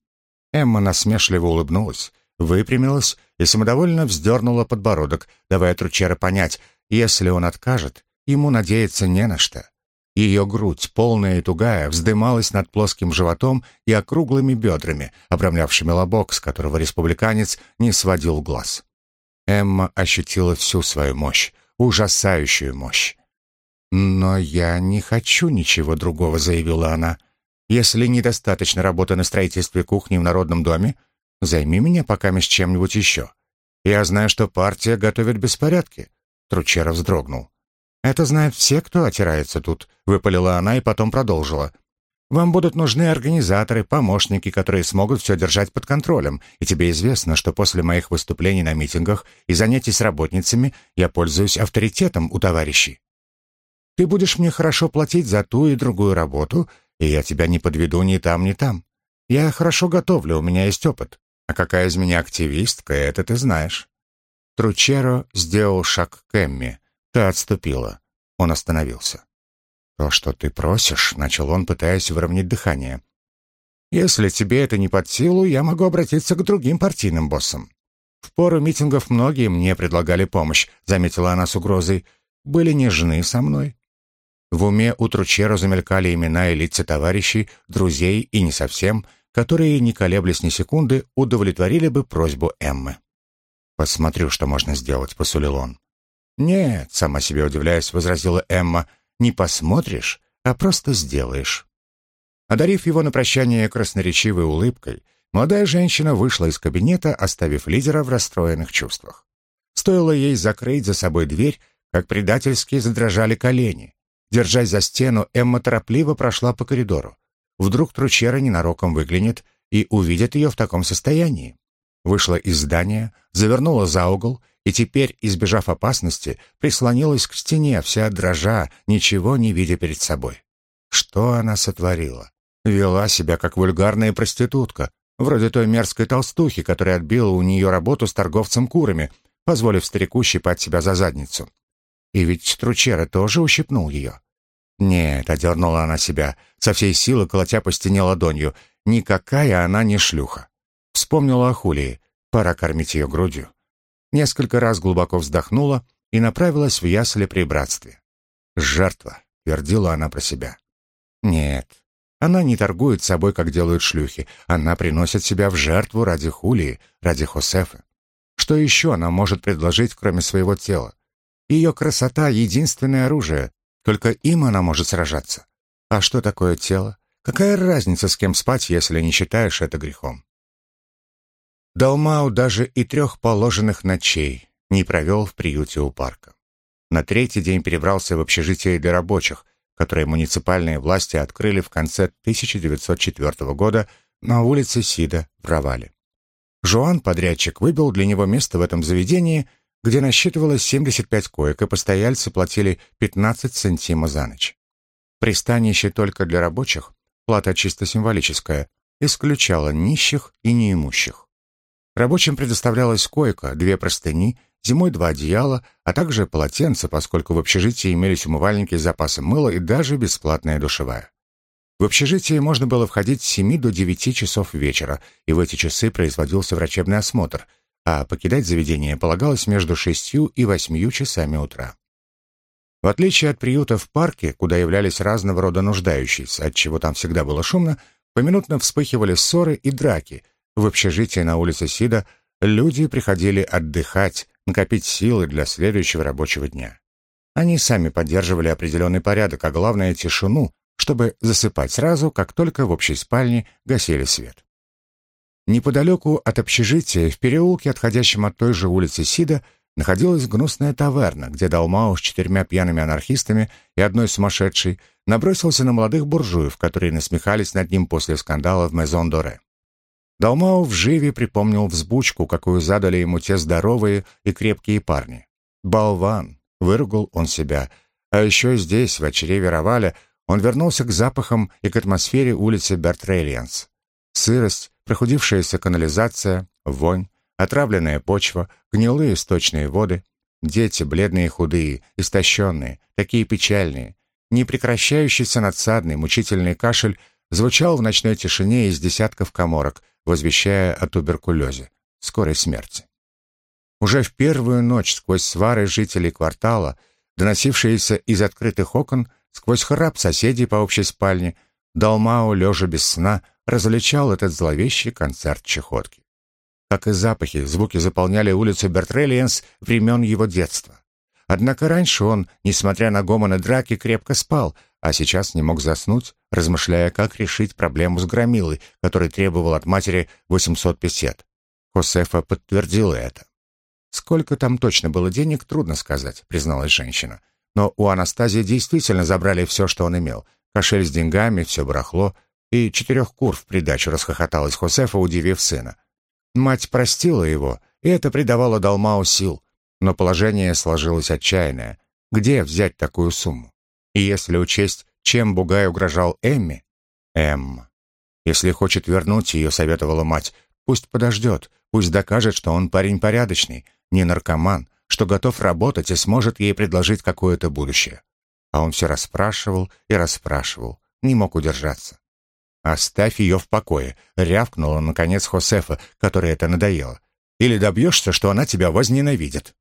Эмма насмешливо улыбнулась, выпрямилась и самодовольно вздернула подбородок, давая Тручера понять, если он откажет, ему надеяться не на что. Ее грудь, полная и тугая, вздымалась над плоским животом и округлыми бедрами, обрамлявшими лобок, с которого республиканец не сводил глаз. Эмма ощутила всю свою мощь, ужасающую мощь. «Но я не хочу ничего другого», — заявила она. Если недостаточно работы на строительстве кухни в Народном доме, займи меня пока с чем-нибудь еще. Я знаю, что партия готовит беспорядки». Тручера вздрогнул. «Это знают все, кто отирается тут», — выпалила она и потом продолжила. «Вам будут нужны организаторы, помощники, которые смогут все держать под контролем, и тебе известно, что после моих выступлений на митингах и занятий с работницами я пользуюсь авторитетом у товарищей. Ты будешь мне хорошо платить за ту и другую работу, и я тебя не подведу ни там, ни там. Я хорошо готовлю, у меня есть опыт. А какая из меня активистка, это ты знаешь». Тручеро сделал шаг к Эмми, Та отступила. Он остановился. «То, что ты просишь», — начал он, пытаясь выровнять дыхание. «Если тебе это не под силу, я могу обратиться к другим партийным боссам. В пору митингов многие мне предлагали помощь», — заметила она с угрозой. «Были нежны со мной». В уме у Тручера замелькали имена и лица товарищей, друзей и не совсем, которые, не колеблясь ни секунды, удовлетворили бы просьбу Эммы. «Посмотрю, что можно сделать», — посулил он. «Нет», — сама себе удивляясь, возразила Эмма, «не посмотришь, а просто сделаешь». Одарив его на прощание красноречивой улыбкой, молодая женщина вышла из кабинета, оставив лидера в расстроенных чувствах. Стоило ей закрыть за собой дверь, как предательски задрожали колени. Держась за стену, Эмма торопливо прошла по коридору. Вдруг Тручера ненароком выглянет и увидит ее в таком состоянии. Вышла из здания, завернула за угол и теперь, избежав опасности, прислонилась к стене, вся дрожа, ничего не видя перед собой. Что она сотворила? Вела себя как вульгарная проститутка, вроде той мерзкой толстухи, которая отбила у нее работу с торговцем курами, позволив старику щипать себя за задницу. И ведь Стручера тоже ущипнул ее. Нет, одернула она себя, со всей силы колотя по стене ладонью. Никакая она не шлюха. Вспомнила о Хулии. Пора кормить ее грудью несколько раз глубоко вздохнула и направилась в ясли при братстве. «Жертва», — твердила она про себя. «Нет, она не торгует собой, как делают шлюхи. Она приносит себя в жертву ради Хулии, ради Хосефа. Что еще она может предложить, кроме своего тела? Ее красота — единственное оружие. Только им она может сражаться. А что такое тело? Какая разница, с кем спать, если не считаешь это грехом? Далмау даже и трех положенных ночей не провел в приюте у парка. На третий день перебрался в общежитие для рабочих, которое муниципальные власти открыли в конце 1904 года на улице Сида в Равале. Жуан, подрядчик, выбил для него место в этом заведении, где насчитывалось 75 коек, и постояльцы платили 15 центима за ночь. Пристанище только для рабочих, плата чисто символическая, исключала нищих и неимущих. Рабочим предоставлялась койка, две простыни, зимой два одеяла, а также полотенца, поскольку в общежитии имелись умывальники с запасом мыла и даже бесплатная душевая. В общежитие можно было входить с 7 до 9 часов вечера, и в эти часы производился врачебный осмотр, а покидать заведение полагалось между 6 и 8 часами утра. В отличие от приюта в парке, куда являлись разного рода нуждающиеся, от чего там всегда было шумно, поминутно вспыхивали ссоры и драки – в общежитии на улице Сида люди приходили отдыхать, накопить силы для следующего рабочего дня. Они сами поддерживали определенный порядок, а главное — тишину, чтобы засыпать сразу, как только в общей спальне гасили свет. Неподалеку от общежития, в переулке, отходящем от той же улицы Сида, находилась гнусная таверна, где Далмау с четырьмя пьяными анархистами и одной сумасшедшей набросился на молодых буржуев, которые насмехались над ним после скандала в Мезон-Доре. Далмау в живе припомнил взбучку, какую задали ему те здоровые и крепкие парни. «Болван!» — выругал он себя. А еще здесь, в чреве Раваля, он вернулся к запахам и к атмосфере улицы Бертрельянс. Сырость, прохудившаяся канализация, вонь, отравленная почва, гнилые источные воды, дети бледные и худые, истощенные, такие печальные, непрекращающийся надсадный, мучительный кашель звучал в ночной тишине из десятков коморок, возвещая о туберкулезе, скорой смерти. Уже в первую ночь сквозь свары жителей квартала, доносившиеся из открытых окон, сквозь храп соседей по общей спальне, Далмао, лежа без сна, различал этот зловещий концерт чехотки. Как и запахи, звуки заполняли улицу Бертрелиенс времен его детства. Однако раньше он, несмотря на гомон и драки, крепко спал, а сейчас не мог заснуть, размышляя, как решить проблему с громилой, который требовал от матери 800 песет. Хосефа подтвердила это. Сколько там точно было денег, трудно сказать, призналась женщина. Но у Анастазии действительно забрали все, что он имел. Кошель с деньгами, все барахло, и четырех кур в придачу расхохоталась Хосефа, удивив сына. Мать простила его, и это придавало Далмау сил. Но положение сложилось отчаянное. Где взять такую сумму? И если учесть, чем Бугай угрожал Эмми? Эмма. Если хочет вернуть ее, советовала мать, пусть подождет, пусть докажет, что он парень порядочный, не наркоман, что готов работать и сможет ей предложить какое-то будущее. А он все расспрашивал и расспрашивал, не мог удержаться. «Оставь ее в покое», — рявкнула, наконец, Хосефа, которой это надоело. «Или добьешься, что она тебя возненавидит».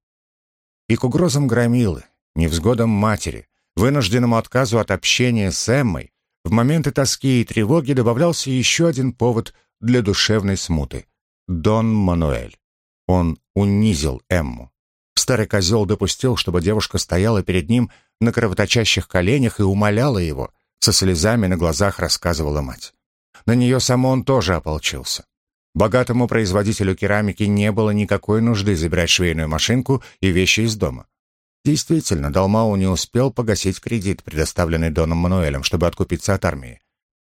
И к угрозам громилы, невзгодам матери, вынужденному отказу от общения с Эммой, в моменты тоски и тревоги добавлялся еще один повод для душевной смуты — Дон Мануэль. Он унизил Эмму. Старый козел допустил, чтобы девушка стояла перед ним на кровоточащих коленях и умоляла его, со слезами на глазах рассказывала мать. На нее само он тоже ополчился. Богатому производителю керамики не было никакой нужды забирать швейную машинку и вещи из дома. Действительно, Далмау не успел погасить кредит, предоставленный Доном Мануэлем, чтобы откупиться от армии.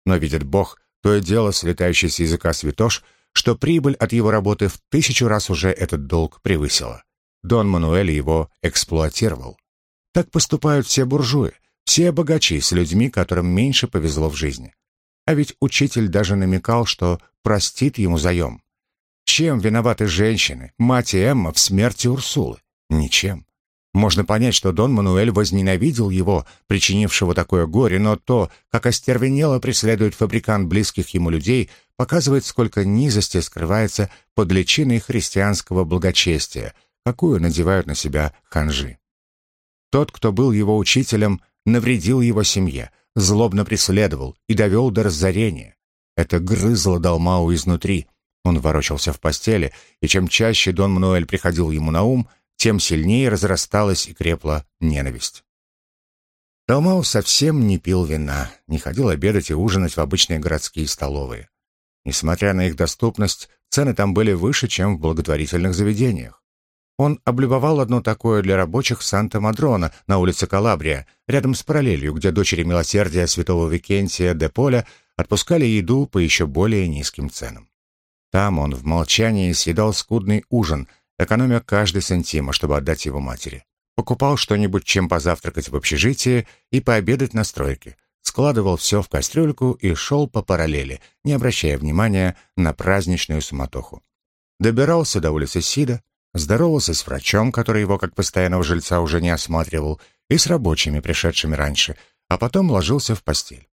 Но, видит Бог, то и дело слетающий с языка святош, что прибыль от его работы в тысячу раз уже этот долг превысила. Дон Мануэль его эксплуатировал. Так поступают все буржуи, все богачи с людьми, которым меньше повезло в жизни. А ведь учитель даже намекал, что простит ему заем. Чем виноваты женщины, мать и Эмма в смерти Урсулы? Ничем. Можно понять, что Дон Мануэль возненавидел его, причинившего такое горе, но то, как остервенело преследует фабрикант близких ему людей, показывает, сколько низости скрывается под личиной христианского благочестия, какую надевают на себя ханжи. Тот, кто был его учителем, навредил его семье, злобно преследовал и довел до разорения. Это грызло Далмау изнутри. Он ворочался в постели, и чем чаще Дон Мануэль приходил ему на ум, тем сильнее разрасталась и крепла ненависть. Далмау совсем не пил вина, не ходил обедать и ужинать в обычные городские столовые. Несмотря на их доступность, цены там были выше, чем в благотворительных заведениях. Он облюбовал одно такое для рабочих Санта-Мадрона на улице Калабрия, рядом с параллелью, где дочери милосердия святого Викентия де Поля отпускали еду по еще более низким ценам. Там он в молчании съедал скудный ужин, экономя каждый сантима, чтобы отдать его матери. Покупал что-нибудь, чем позавтракать в общежитии и пообедать на стройке. Складывал все в кастрюльку и шел по параллели, не обращая внимания на праздничную суматоху. Добирался до улицы Сида, здоровался с врачом, который его как постоянного жильца уже не осматривал, и с рабочими, пришедшими раньше, а потом ложился в постель.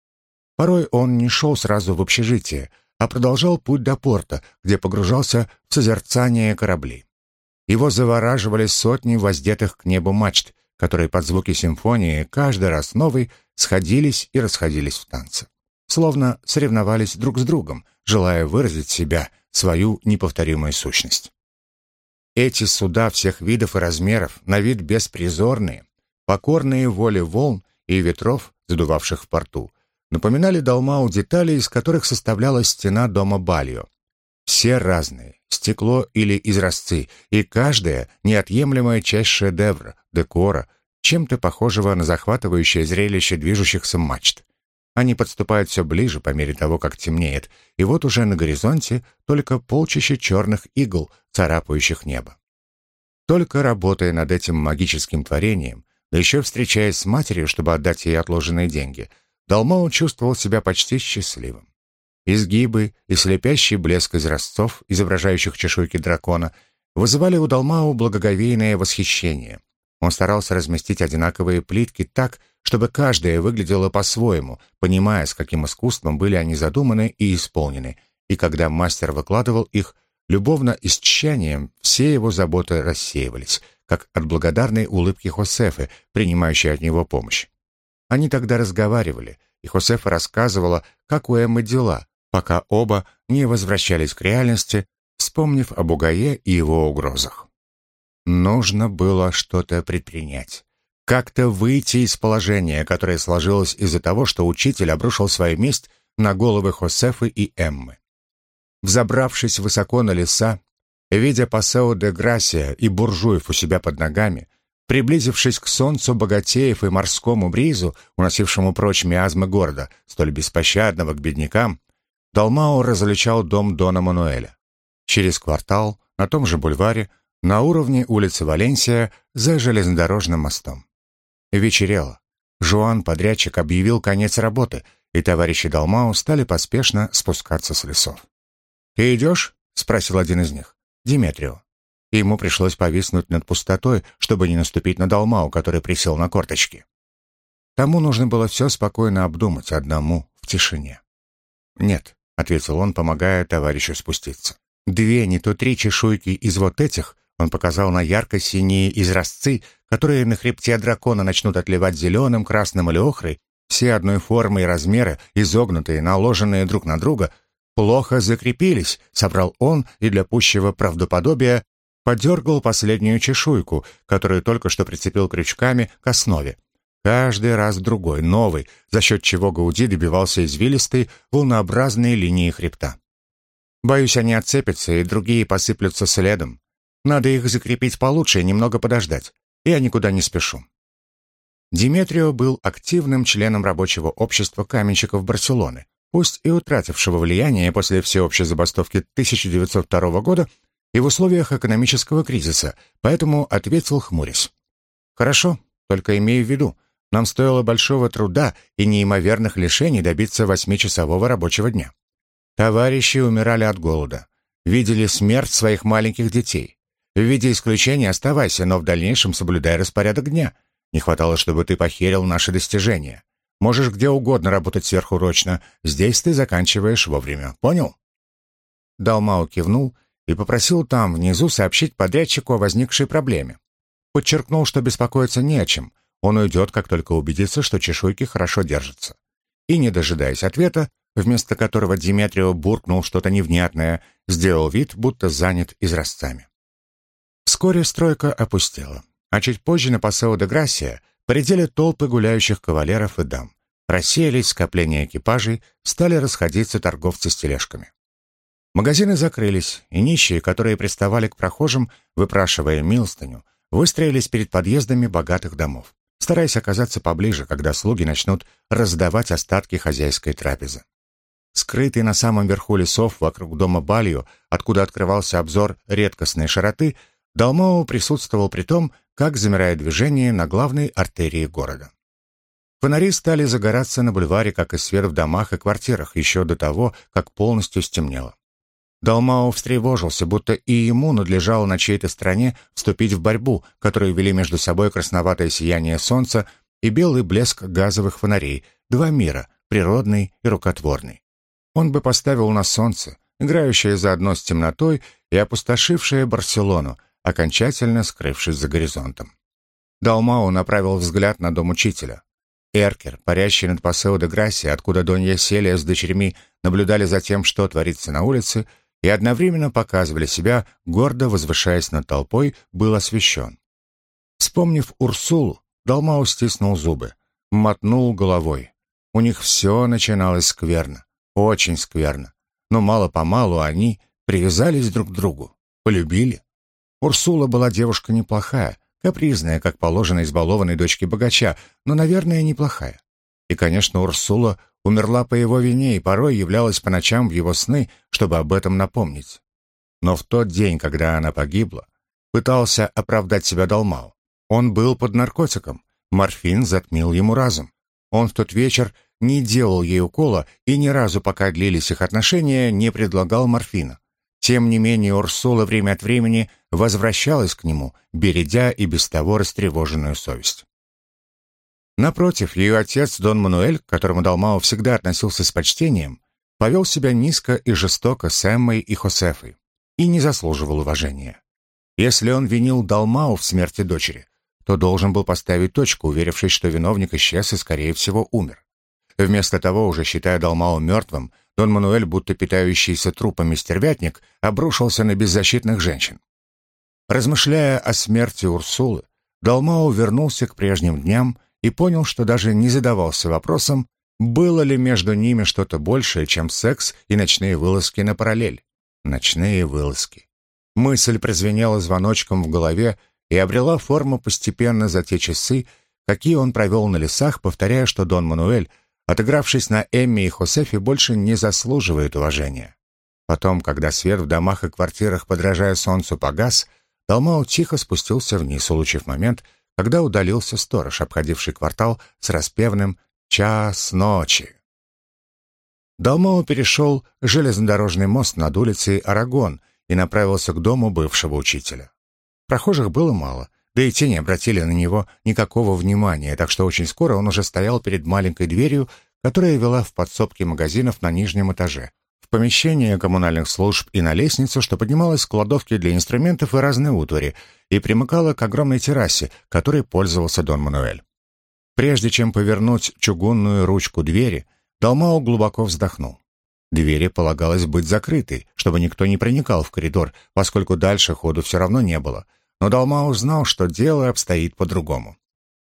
Порой он не шел сразу в общежитие, а продолжал путь до порта, где погружался в созерцание кораблей. Его завораживали сотни воздетых к небу мачт, которые под звуки симфонии каждый раз новый сходились и расходились в танце. Словно соревновались друг с другом, желая выразить себя, свою неповторимую сущность. Эти суда всех видов и размеров, на вид беспризорные, покорные воле волн и ветров, задувавших в порту, напоминали Далмау детали, из которых составлялась стена дома Бальо. Все разные, стекло или изразцы, и каждая неотъемлемая часть шедевра, декора, чем-то похожего на захватывающее зрелище движущихся мачт. Они подступают все ближе по мере того, как темнеет, и вот уже на горизонте только полчища черных игл, царапающих небо. Только работая над этим магическим творением, да еще встречаясь с матерью, чтобы отдать ей отложенные деньги, Далмау чувствовал себя почти счастливым. Изгибы и слепящий блеск изразцов, изображающих чешуйки дракона, вызывали у Далмау благоговейное восхищение. Он старался разместить одинаковые плитки так, чтобы каждая выглядела по-своему, понимая, с каким искусством были они задуманы и исполнены, и когда мастер выкладывал их, любовно и с тщанием все его заботы рассеивались, как от благодарной улыбки Хосефы, принимающей от него помощь. Они тогда разговаривали, и Хосефа рассказывала, как у Эммы дела, пока оба не возвращались к реальности, вспомнив о Бугае и его угрозах. Нужно было что-то предпринять. как-то выйти из положения, которое сложилось из-за того, что учитель обрушил свою месть на головы Хосефы и Эммы. Взобравшись высоко на леса, видя Пасео де Грасия и буржуев у себя под ногами, приблизившись к солнцу богатеев и морскому бризу, уносившему прочь миазмы города, столь беспощадного к беднякам, Далмао различал дом Дона Мануэля. Через квартал, на том же бульваре, на уровне улицы Валенсия, за железнодорожным мостом. Вечерело. Жуан, подрядчик, объявил конец работы, и товарищи Далмао стали поспешно спускаться с лесов. «Ты идешь?» — спросил один из них. «Диметрио». Ему пришлось повиснуть над пустотой, чтобы не наступить на Далмау, который присел на корточки. Тому нужно было все спокойно обдумать одному, в тишине. «Нет», — ответил он, помогая товарищу спуститься. «Две, не то три чешуйки из вот этих он показал на ярко-синие изразцы, которые на хребте дракона начнут отливать зеленым, красным или охрой, все одной формы и размера, изогнутые, наложенные друг на друга, плохо закрепились, собрал он и для пущего правдоподобия подергал последнюю чешуйку, которую только что прицепил крючками к основе. Каждый раз другой, новый, за счет чего Гауди добивался извилистой, волнообразной линии хребта. Боюсь, они отцепятся, и другие посыплются следом. Надо их закрепить получше и немного подождать. Я никуда не спешу. Диметрио был активным членом рабочего общества каменщиков Барселоны, пусть и утратившего влияние после всеобщей забастовки 1902 года и в условиях экономического кризиса, поэтому ответил хмурясь. «Хорошо, только имею в виду, нам стоило большого труда и неимоверных лишений добиться восьмичасового рабочего дня. Товарищи умирали от голода, видели смерть своих маленьких детей, в виде исключения оставайся, но в дальнейшем соблюдай распорядок дня. Не хватало, чтобы ты похерил наши достижения. Можешь где угодно работать сверхурочно. Здесь ты заканчиваешь вовремя. Понял?» Далмау кивнул и попросил там, внизу, сообщить подрядчику о возникшей проблеме. Подчеркнул, что беспокоиться не о чем. Он уйдет, как только убедится, что чешуйки хорошо держатся. И, не дожидаясь ответа, вместо которого Диметрио буркнул что-то невнятное, сделал вид, будто занят изразцами. Вскоре стройка опустела, а чуть позже на Пасео де Грасия поредели толпы гуляющих кавалеров и дам. Рассеялись скопления экипажей, стали расходиться торговцы с тележками. Магазины закрылись, и нищие, которые приставали к прохожим, выпрашивая милостыню, выстроились перед подъездами богатых домов, стараясь оказаться поближе, когда слуги начнут раздавать остатки хозяйской трапезы. Скрытый на самом верху лесов вокруг дома Балью, откуда открывался обзор редкостной широты, Далмоу присутствовал при том, как замирает движение на главной артерии города. Фонари стали загораться на бульваре, как и свет в домах и квартирах, еще до того, как полностью стемнело. Далмао встревожился, будто и ему надлежало на чьей-то стороне вступить в борьбу, которую вели между собой красноватое сияние солнца и белый блеск газовых фонарей, два мира, природный и рукотворный. Он бы поставил на солнце, играющее заодно с темнотой и опустошившее Барселону, окончательно скрывшись за горизонтом. Далмау направил взгляд на дом учителя. Эркер, парящий над Пасео де Грасси, откуда Донья Селия с дочерьми наблюдали за тем, что творится на улице, и одновременно показывали себя, гордо возвышаясь над толпой, был освещен. Вспомнив Урсулу, Далмау стиснул зубы, мотнул головой. У них все начиналось скверно, очень скверно. Но мало-помалу они привязались друг к другу, полюбили. Урсула была девушка неплохая, капризная, как положено избалованной дочке богача, но, наверное, неплохая. И, конечно, Урсула умерла по его вине и порой являлась по ночам в его сны, чтобы об этом напомнить. Но в тот день, когда она погибла, пытался оправдать себя Далмау. Он был под наркотиком, морфин затмил ему разум. Он в тот вечер не делал ей укола и ни разу, пока длились их отношения, не предлагал морфина. Тем не менее, Урсула время от времени возвращалась к нему, бередя и без того растревоженную совесть. Напротив, ее отец Дон Мануэль, к которому Далмао всегда относился с почтением, повел себя низко и жестоко с Эммой и Хосефой и не заслуживал уважения. Если он винил Далмао в смерти дочери, то должен был поставить точку, уверившись, что виновник исчез и, скорее всего, умер. Вместо того, уже считая Далмао мертвым, Дон Мануэль, будто питающийся трупами стервятник, обрушился на беззащитных женщин. Размышляя о смерти Урсулы, Далмао вернулся к прежним дням и понял, что даже не задавался вопросом, было ли между ними что-то большее, чем секс и ночные вылазки на параллель. Ночные вылазки. Мысль прозвенела звоночком в голове и обрела форму постепенно за те часы, какие он провел на лесах, повторяя, что Дон Мануэль, отыгравшись на Эмми и Хосефе, больше не заслуживает уважения. Потом, когда свет в домах и квартирах, подражая солнцу, погас, Далмао тихо спустился вниз, улучив момент, когда удалился сторож, обходивший квартал с распевным «Час ночи». Далмао перешел железнодорожный мост над улицей Арагон и направился к дому бывшего учителя. Прохожих было мало, да и те не обратили на него никакого внимания, так что очень скоро он уже стоял перед маленькой дверью, которая вела в подсобки магазинов на нижнем этаже, помещение коммунальных служб и на лестницу, что поднималась к кладовке для инструментов и разной утвари, и примыкала к огромной террасе, которой пользовался Дон Мануэль. Прежде чем повернуть чугунную ручку двери, Далмао глубоко вздохнул. Двери полагалось быть закрытой, чтобы никто не проникал в коридор, поскольку дальше ходу все равно не было — но Далмау знал, что дело обстоит по-другому.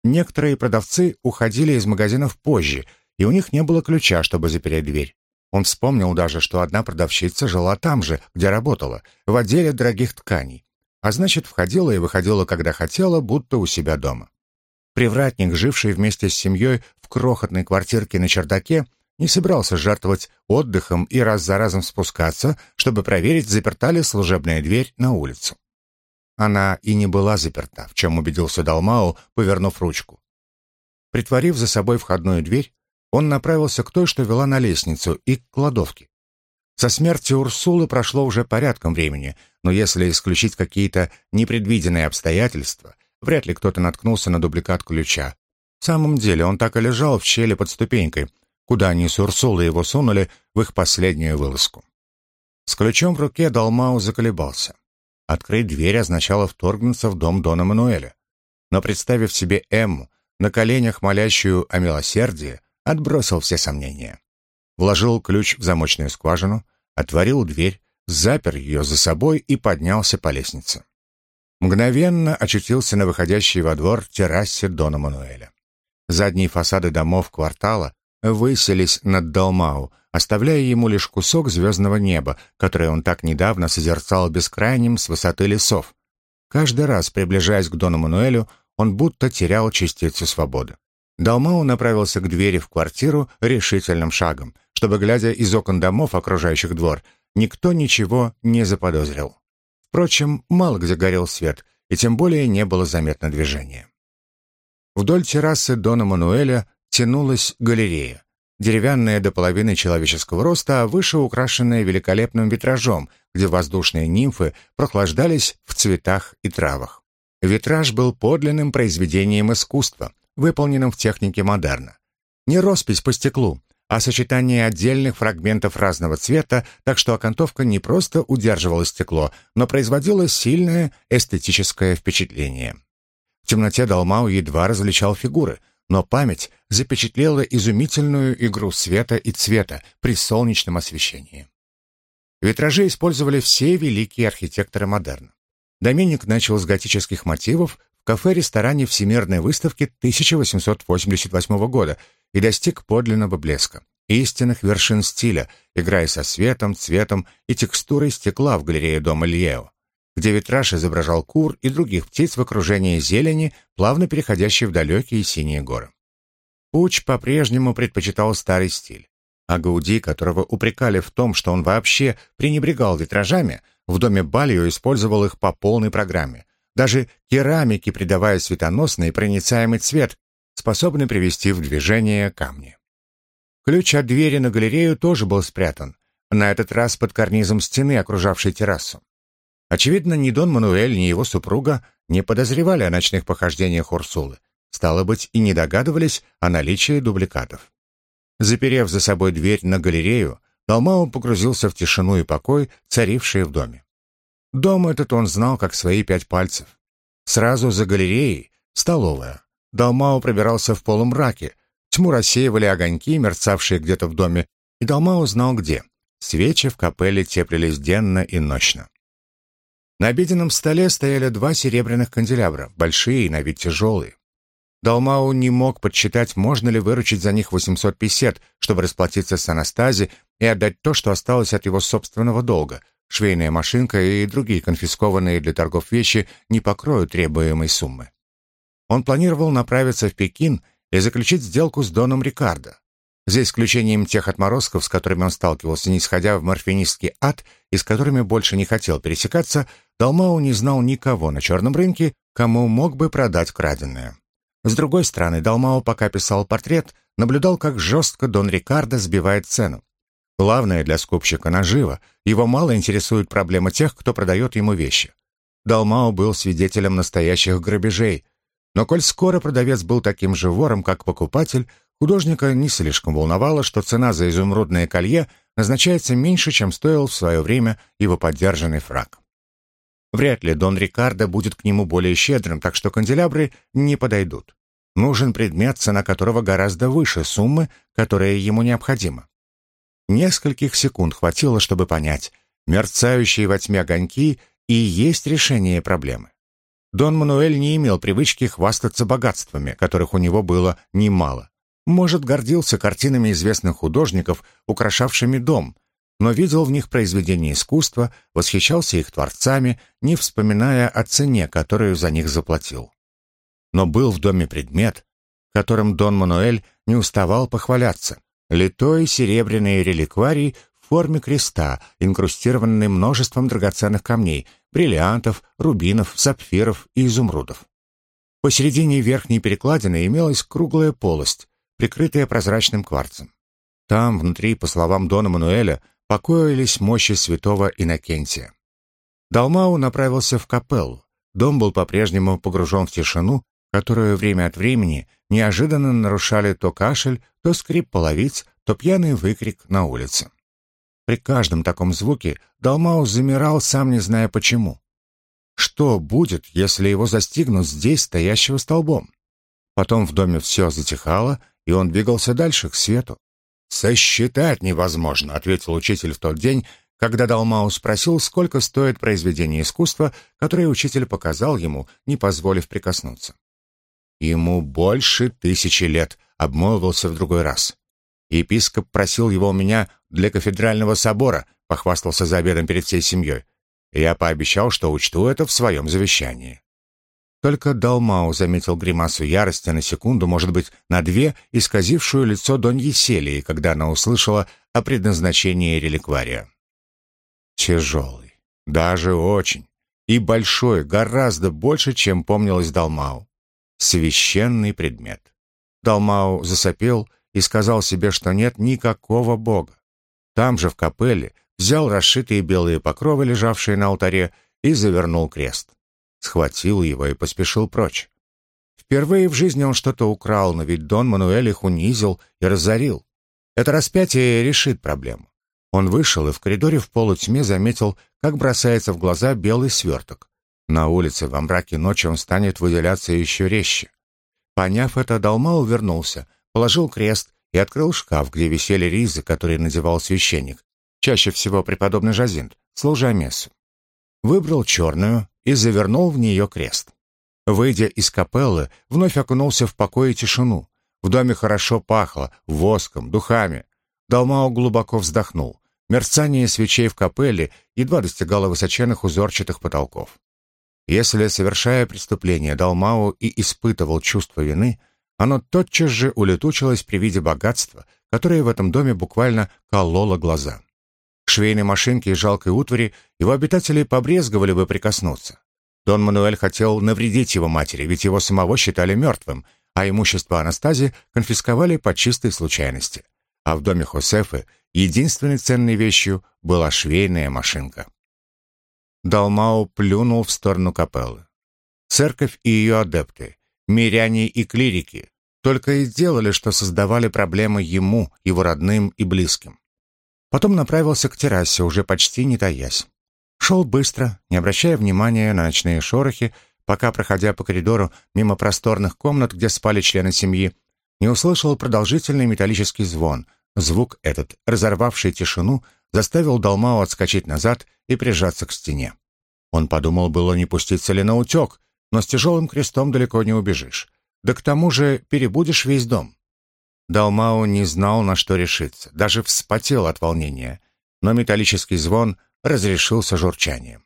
Некоторые продавцы уходили из магазинов позже, и у них не было ключа, чтобы запереть дверь. Он вспомнил даже, что одна продавщица жила там же, где работала, в отделе дорогих тканей, а значит, входила и выходила, когда хотела, будто у себя дома. Привратник, живший вместе с семьей в крохотной квартирке на чердаке, не собирался жертвовать отдыхом и раз за разом спускаться, чтобы проверить, заперта ли служебная дверь на улицу. Она и не была заперта, в чем убедился Далмау, повернув ручку. Притворив за собой входную дверь, он направился к той, что вела на лестницу, и к кладовке. Со смерти Урсулы прошло уже порядком времени, но если исключить какие-то непредвиденные обстоятельства, вряд ли кто-то наткнулся на дубликат ключа. В самом деле он так и лежал в щели под ступенькой, куда они с Урсулой его сунули в их последнюю вылазку. С ключом в руке Далмау заколебался. Открыть дверь означало вторгнуться в дом Дона Мануэля. Но представив себе Эмму, на коленях молящую о милосердии, отбросил все сомнения. Вложил ключ в замочную скважину, отворил дверь, запер ее за собой и поднялся по лестнице. Мгновенно очутился на выходящей во двор террасе Дона Мануэля. Задние фасады домов квартала высились над Далмау, оставляя ему лишь кусок звездного неба, который он так недавно созерцал бескрайним с высоты лесов. Каждый раз, приближаясь к Дону Мануэлю, он будто терял частицу свободы. Далмау направился к двери в квартиру решительным шагом, чтобы, глядя из окон домов, окружающих двор, никто ничего не заподозрил. Впрочем, мало где горел свет, и тем более не было заметно движения. Вдоль террасы Дона Мануэля тянулась галерея, деревянная до половины человеческого роста, а выше украшенная великолепным витражом, где воздушные нимфы прохлаждались в цветах и травах. Витраж был подлинным произведением искусства, выполненным в технике модерна. Не роспись по стеклу, а сочетание отдельных фрагментов разного цвета, так что окантовка не просто удерживала стекло, но производила сильное эстетическое впечатление. В темноте Далмау едва различал фигуры — но память запечатлела изумительную игру света и цвета при солнечном освещении. Витражи использовали все великие архитекторы модерна. Доминик начал с готических мотивов в кафе-ресторане Всемирной выставки 1888 года и достиг подлинного блеска, истинных вершин стиля, играя со светом, цветом и текстурой стекла в галерее дома Льео где витраж изображал кур и других птиц в окружении зелени, плавно переходящей в далекие синие горы. Пуч по-прежнему предпочитал старый стиль, а Гауди, которого упрекали в том, что он вообще пренебрегал витражами, в доме Бальо использовал их по полной программе. Даже керамики, придавая светоносный проницаемый цвет, способны привести в движение камни. Ключ от двери на галерею тоже был спрятан, на этот раз под карнизом стены, окружавшей террасу. Очевидно, ни Дон Мануэль, ни его супруга не подозревали о ночных похождениях Урсулы. Стало быть, и не догадывались о наличии дубликатов. Заперев за собой дверь на галерею, Далмао погрузился в тишину и покой, царившие в доме. Дом этот он знал как свои пять пальцев. Сразу за галереей — столовая. Далмао пробирался в полумраке. Тьму рассеивали огоньки, мерцавшие где-то в доме, и Далмао знал где. Свечи в капелле теплились денно и ночно. На обеденном столе стояли два серебряных канделябра, большие и на вид тяжелые. Далмау не мог подсчитать, можно ли выручить за них 800 песет, чтобы расплатиться с Анастази и отдать то, что осталось от его собственного долга. Швейная машинка и другие конфискованные для торгов вещи не покроют требуемой суммы. Он планировал направиться в Пекин и заключить сделку с Доном Рикардо. За исключением тех отморозков, с которыми он сталкивался, не сходя в морфинистский ад, и с которыми больше не хотел пересекаться, Далмау не знал никого на черном рынке, кому мог бы продать краденое. С другой стороны, Далмао, пока писал портрет, наблюдал, как жестко Дон Рикардо сбивает цену. Главное для скупщика наживо, его мало интересует проблема тех, кто продает ему вещи. Далмао был свидетелем настоящих грабежей, но коль скоро продавец был таким же вором, как покупатель, художника не слишком волновало, что цена за изумрудное колье назначается меньше, чем стоил в свое время его поддержанный фраг. Вряд ли Дон Рикардо будет к нему более щедрым, так что канделябры не подойдут. Нужен предмет, цена которого гораздо выше суммы, которая ему необходима. Нескольких секунд хватило, чтобы понять, мерцающие во тьме огоньки и есть решение проблемы. Дон Мануэль не имел привычки хвастаться богатствами, которых у него было немало. Может, гордился картинами известных художников, украшавшими дом, но видел в них произведения искусства, восхищался их творцами, не вспоминая о цене, которую за них заплатил. Но был в доме предмет, которым Дон Мануэль не уставал похваляться. Литой серебряный реликварий в форме креста, инкрустированный множеством драгоценных камней, бриллиантов, рубинов, сапфиров и изумрудов. Посередине верхней перекладины имелась круглая полость, прикрытая прозрачным кварцем. Там, внутри, по словам Дона Мануэля, покоились мощи святого Иннокентия. Далмау направился в капеллу. Дом был по-прежнему погружен в тишину, которую время от времени неожиданно нарушали то кашель, то скрип половиц, то пьяный выкрик на улице. При каждом таком звуке Далмау замирал, сам не зная почему. Что будет, если его застигнут здесь, стоящего столбом? Потом в доме все затихало, и он двигался дальше, к свету. «Сосчитать невозможно», — ответил учитель в тот день, когда Далмау спросил, сколько стоит произведение искусства, которое учитель показал ему, не позволив прикоснуться. «Ему больше тысячи лет», — обмолвился в другой раз. Епископ просил его у меня для кафедрального собора, похвастался за обедом перед всей семьей. Я пообещал, что учту это в своем завещании. Только Далмау заметил гримасу ярости на секунду, может быть, на две, исказившую лицо Доньи Селии, когда она услышала о предназначении реликвария. Тяжелый, даже очень, и большой, гораздо больше, чем помнилось Далмау. Священный предмет. Далмау засопел и сказал себе, что нет никакого бога. Там же, в капелле, взял расшитые белые покровы, лежавшие на алтаре, и завернул крест схватил его и поспешил прочь. Впервые в жизни он что-то украл, но ведь Дон Мануэль их унизил и разорил. Это распятие решит проблему. Он вышел и в коридоре в полутьме заметил, как бросается в глаза белый сверток. На улице во мраке ночи он станет выделяться еще резче. Поняв это, Далмау вернулся, положил крест и открыл шкаф, где висели ризы, которые надевал священник, чаще всего преподобный Жазинт, служа мессу. Выбрал черную, и завернул в нее крест. Выйдя из капеллы, вновь окунулся в покой и тишину. В доме хорошо пахло, воском, духами. Далмао глубоко вздохнул. Мерцание свечей в капелле едва достигало высоченных узорчатых потолков. Если, совершая преступление, Далмао и испытывал чувство вины, оно тотчас же улетучилось при виде богатства, которое в этом доме буквально кололо глаза швейной машинки и жалкой утвари его обитатели побрезговали бы прикоснуться. Дон Мануэль хотел навредить его матери, ведь его самого считали мертвым, а имущество Анастази конфисковали по чистой случайности. А в доме Хосефы единственной ценной вещью была швейная машинка. Далмау плюнул в сторону капеллы. Церковь и ее адепты, миряне и клирики, только и делали, что создавали проблемы ему, его родным и близким. Потом направился к террасе, уже почти не таясь. Шел быстро, не обращая внимания на ночные шорохи, пока, проходя по коридору мимо просторных комнат, где спали члены семьи, не услышал продолжительный металлический звон. Звук этот, разорвавший тишину, заставил Далмау отскочить назад и прижаться к стене. Он подумал было, не пуститься ли на утек, но с тяжелым крестом далеко не убежишь. Да к тому же перебудешь весь дом. Далмау не знал, на что решиться, даже вспотел от волнения, но металлический звон разрешился журчанием.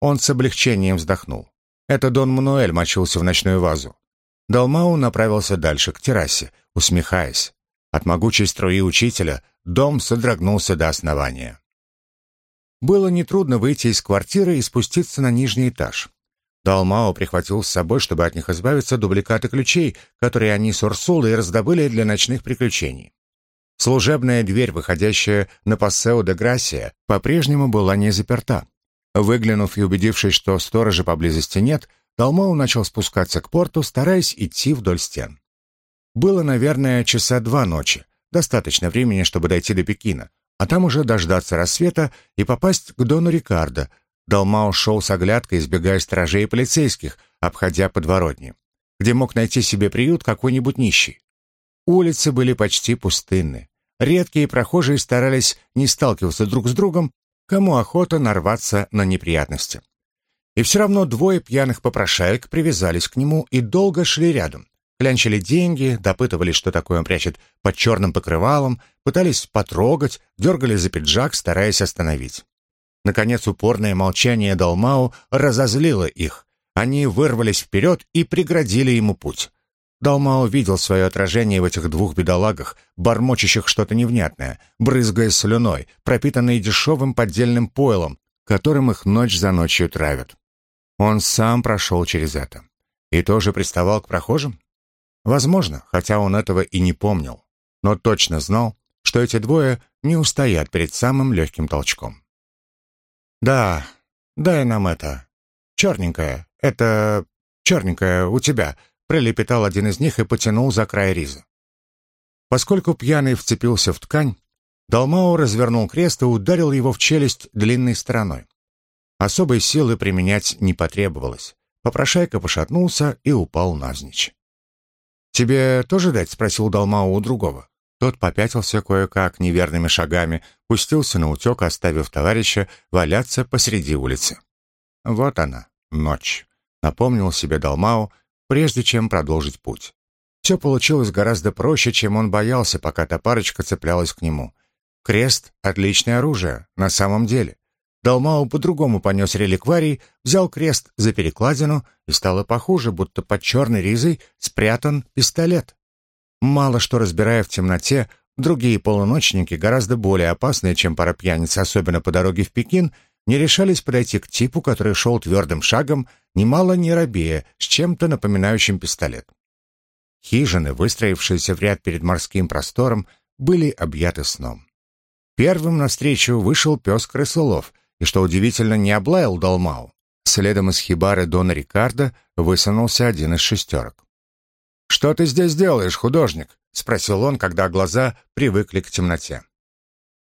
Он с облегчением вздохнул. Это Дон Мануэль мочился в ночную вазу. Далмау направился дальше, к террасе, усмехаясь. От могучей струи учителя дом содрогнулся до основания. Было нетрудно выйти из квартиры и спуститься на нижний этаж. Далмао прихватил с собой, чтобы от них избавиться, дубликаты ключей, которые они с Урсулой раздобыли для ночных приключений. Служебная дверь, выходящая на Пассео де Грасия, по-прежнему была не заперта. Выглянув и убедившись, что сторожа поблизости нет, Далмао начал спускаться к порту, стараясь идти вдоль стен. Было, наверное, часа два ночи. Достаточно времени, чтобы дойти до Пекина, а там уже дождаться рассвета и попасть к Дону Рикардо, Далмао шел с оглядкой, избегая стражей и полицейских, обходя подворотни, где мог найти себе приют какой-нибудь нищий. Улицы были почти пустынны. Редкие прохожие старались не сталкиваться друг с другом, кому охота нарваться на неприятности. И все равно двое пьяных попрошаек привязались к нему и долго шли рядом. Клянчили деньги, допытывались, что такое он прячет под черным покрывалом, пытались потрогать, дергали за пиджак, стараясь остановить. Наконец, упорное молчание Далмау разозлило их. Они вырвались вперед и преградили ему путь. Далмао видел свое отражение в этих двух бедолагах, бормочущих что-то невнятное, брызгая слюной, пропитанной дешевым поддельным пойлом, которым их ночь за ночью травят. Он сам прошел через это. И тоже приставал к прохожим? Возможно, хотя он этого и не помнил, но точно знал, что эти двое не устоят перед самым легким толчком. «Да, дай нам это. Черненькое. Это черненькое у тебя», — пролепетал один из них и потянул за край риза. Поскольку пьяный вцепился в ткань, Далмао развернул крест и ударил его в челюсть длинной стороной. Особой силы применять не потребовалось. Попрошайка пошатнулся и упал навзничь. «Тебе тоже дать?» — спросил Далмао у другого. Тот попятился кое-как неверными шагами, пустился на утек, оставив товарища валяться посреди улицы. Вот она, ночь, напомнил себе Далмау, прежде чем продолжить путь. Все получилось гораздо проще, чем он боялся, пока та парочка цеплялась к нему. Крест — отличное оружие, на самом деле. Далмау по-другому понес реликварий, взял крест за перекладину, и стало похуже, будто под черной ризой спрятан пистолет. Мало что разбирая в темноте, другие полуночники, гораздо более опасные, чем пара пьяниц, особенно по дороге в Пекин, не решались подойти к типу, который шел твердым шагом, немало не робея, с чем-то напоминающим пистолет. Хижины, выстроившиеся в ряд перед морским простором, были объяты сном. Первым навстречу вышел пес крысолов, и, что удивительно, не облаял Далмау. Следом из хибары Дона Рикардо высунулся один из шестерок. «Что ты здесь делаешь, художник?» — спросил он, когда глаза привыкли к темноте.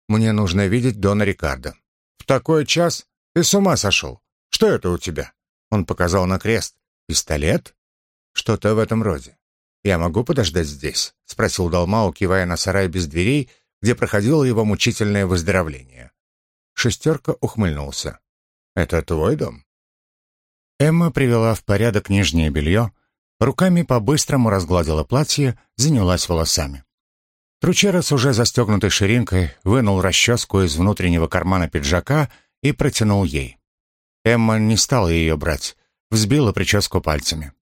«Мне нужно видеть Дона Рикардо». «В такой час? Ты с ума сошел? Что это у тебя?» Он показал на крест. «Пистолет?» «Что-то в этом роде». «Я могу подождать здесь?» — спросил Далмау, кивая на сарай без дверей, где проходило его мучительное выздоровление. Шестерка ухмыльнулся. «Это твой дом?» Эмма привела в порядок нижнее белье, Руками по-быстрому разгладила платье, занялась волосами. Тручера с уже застегнутой ширинкой вынул расческу из внутреннего кармана пиджака и протянул ей. Эмма не стала ее брать, взбила прическу пальцами.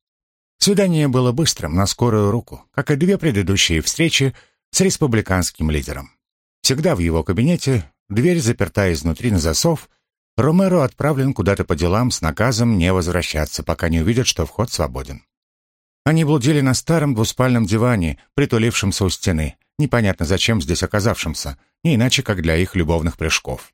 Свидание было быстрым, на скорую руку, как и две предыдущие встречи с республиканским лидером. Всегда в его кабинете, дверь заперта изнутри на засов, Ромеро отправлен куда-то по делам с наказом не возвращаться, пока не увидят, что вход свободен. Они блудили на старом двуспальном диване, притулившемся у стены, непонятно зачем здесь оказавшимся, не иначе, как для их любовных прыжков.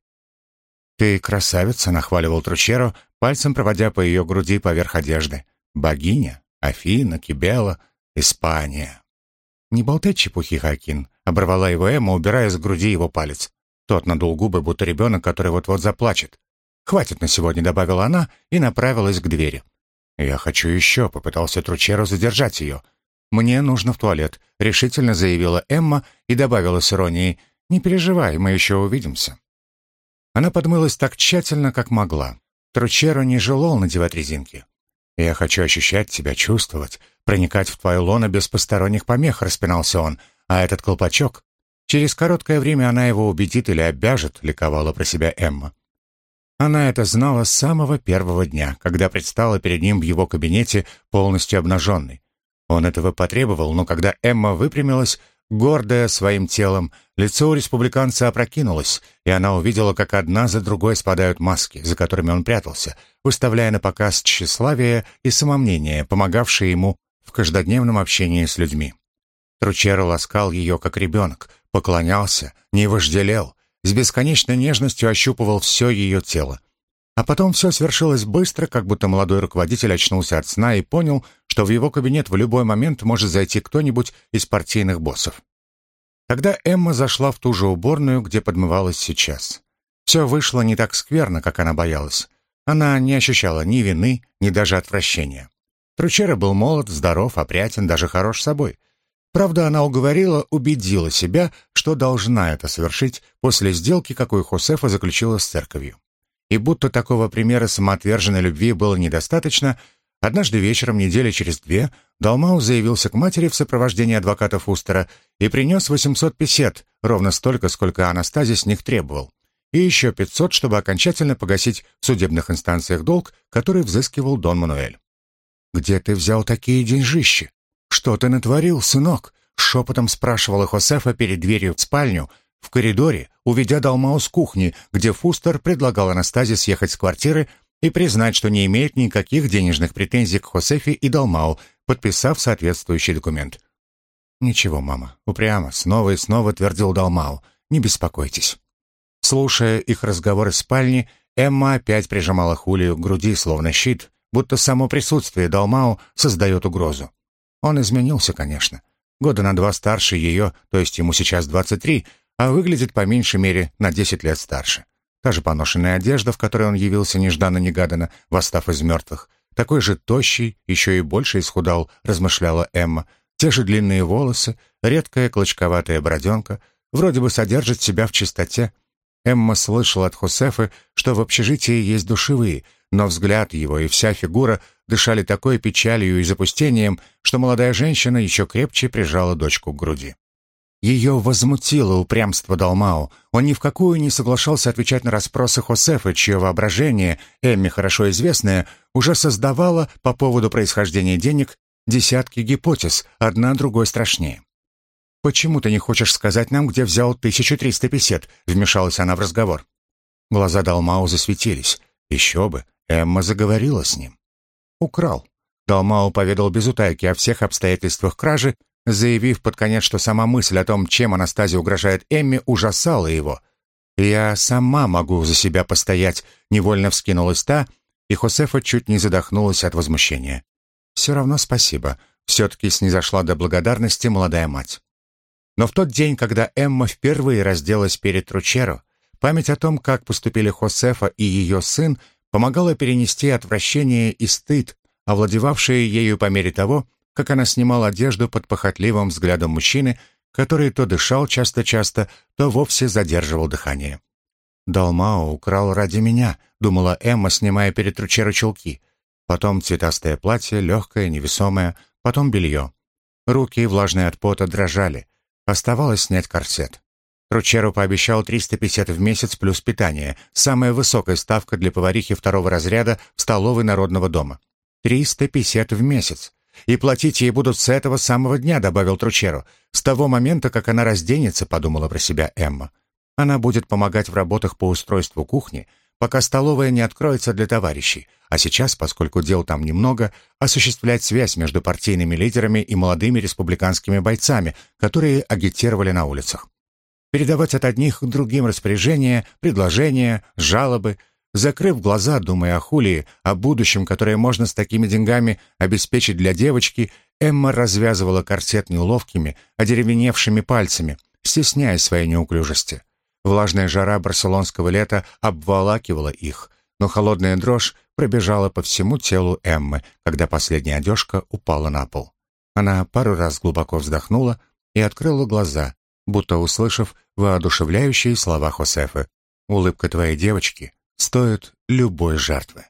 «Ты красавица», — нахваливал Тручеро, пальцем проводя по ее груди поверх одежды. «Богиня, Афина, Кибела, Испания». «Не болтай чепухи, Хакин», — оборвала его Эмма, убирая с груди его палец. Тот надул губы, будто ребенок, который вот-вот заплачет. «Хватит на сегодня», — добавила она и направилась к двери. «Я хочу еще», — попытался Тручеро задержать ее. «Мне нужно в туалет», — решительно заявила Эмма и добавила с иронией. «Не переживай, мы еще увидимся». Она подмылась так тщательно, как могла. Тручеро не желал надевать резинки. «Я хочу ощущать тебя, чувствовать, проникать в твое лоно без посторонних помех», — распинался он. «А этот колпачок...» Через короткое время она его убедит или обяжет, ликовала про себя Эмма. Она это знала с самого первого дня, когда предстала перед ним в его кабинете полностью обнаженной. Он этого потребовал, но когда Эмма выпрямилась, гордая своим телом, лицо у республиканца опрокинулось, и она увидела, как одна за другой спадают маски, за которыми он прятался, выставляя на показ тщеславие и самомнение, помогавшие ему в каждодневном общении с людьми. Тручеро ласкал ее, как ребенок, поклонялся, не вожделел, с бесконечной нежностью ощупывал все ее тело. А потом все свершилось быстро, как будто молодой руководитель очнулся от сна и понял, что в его кабинет в любой момент может зайти кто-нибудь из партийных боссов. Тогда Эмма зашла в ту же уборную, где подмывалась сейчас. Все вышло не так скверно, как она боялась. Она не ощущала ни вины, ни даже отвращения. Тручера был молод, здоров, опрятен, даже хорош собой. Правда, она уговорила, убедила себя, что должна это совершить после сделки, какую Хосефа заключила с церковью. И будто такого примера самоотверженной любви было недостаточно, однажды вечером, недели через две, Далмау заявился к матери в сопровождении адвоката Фустера и принес 800 песет, ровно столько, сколько Анастазия с них требовал, и еще 500, чтобы окончательно погасить в судебных инстанциях долг, который взыскивал Дон Мануэль. «Где ты взял такие деньжищи? Что ты натворил, сынок?» — шепотом спрашивала Хосефа перед дверью в спальню, в коридоре, уведя Далмау с кухни, где Фустер предлагал Анастазе съехать с квартиры и признать, что не имеет никаких денежных претензий к Хосефе и Далмау, подписав соответствующий документ. «Ничего, мама, упрямо, снова и снова твердил Далмау, не беспокойтесь». Слушая их разговоры в спальне, Эмма опять прижимала Хулию к груди, словно щит, будто само присутствие Далмау создает угрозу. Он изменился, конечно. Года на два старше ее, то есть ему сейчас 23, а выглядит по меньшей мере на 10 лет старше. Та же поношенная одежда, в которой он явился нежданно-негаданно, восстав из мертвых. Такой же тощий, еще и больше исхудал, размышляла Эмма. Те же длинные волосы, редкая клочковатая броденка, вроде бы содержит себя в чистоте. Эмма слышала от Хосефы, что в общежитии есть душевые, но взгляд его и вся фигура дышали такой печалью и запустением, что молодая женщина еще крепче прижала дочку к груди. Ее возмутило упрямство Далмау. Он ни в какую не соглашался отвечать на расспросы Хосефа, чье воображение, Эмми хорошо известное, уже создавало по поводу происхождения денег десятки гипотез, одна другой страшнее. «Почему ты не хочешь сказать нам, где взял 1350?» — вмешалась она в разговор. Глаза Далмау засветились. Еще бы, Эмма заговорила с ним. «Украл». Далмау поведал без утайки о всех обстоятельствах кражи заявив под конец, что сама мысль о том, чем Анастазия угрожает Эмме, ужасала его. «Я сама могу за себя постоять», — невольно вскинулась та, и Хосефа чуть не задохнулась от возмущения. «Все равно спасибо», — все-таки снизошла до благодарности молодая мать. Но в тот день, когда Эмма впервые разделась перед Тручеро, память о том, как поступили Хосефа и ее сын, помогала перенести отвращение и стыд, овладевавшие ею по мере того, как она снимала одежду под похотливым взглядом мужчины, который то дышал часто-часто, то вовсе задерживал дыхание. «Далмао украл ради меня», — думала Эмма, снимая перед Тручеро чулки. Потом цветастое платье, легкое, невесомое, потом белье. Руки, влажные от пота, дрожали. Оставалось снять корсет. Тручеро пообещал 350 в месяц плюс питание, самая высокая ставка для поварихи второго разряда в столовой Народного дома. 350 в месяц. И платить ей будут с этого самого дня, добавил Тручеро. С того момента, как она разденется, подумала про себя Эмма. Она будет помогать в работах по устройству кухни, пока столовая не откроется для товарищей, а сейчас, поскольку дел там немного, осуществлять связь между партийными лидерами и молодыми республиканскими бойцами, которые агитировали на улицах. Передавать от одних к другим распоряжения, предложения, жалобы – Закрыв глаза, думая о Хулии, о будущем, которое можно с такими деньгами обеспечить для девочки, Эмма развязывала корсет неловкими, одеревеневшими пальцами, стесняясь своей неуклюжести. Влажная жара барселонского лета обволакивала их, но холодная дрожь пробежала по всему телу Эммы, когда последняя одежка упала на пол. Она пару раз глубоко вздохнула и открыла глаза, будто услышав воодушевляющие слова Хосефы. «Улыбка твоей девочки стоит любой жертвы.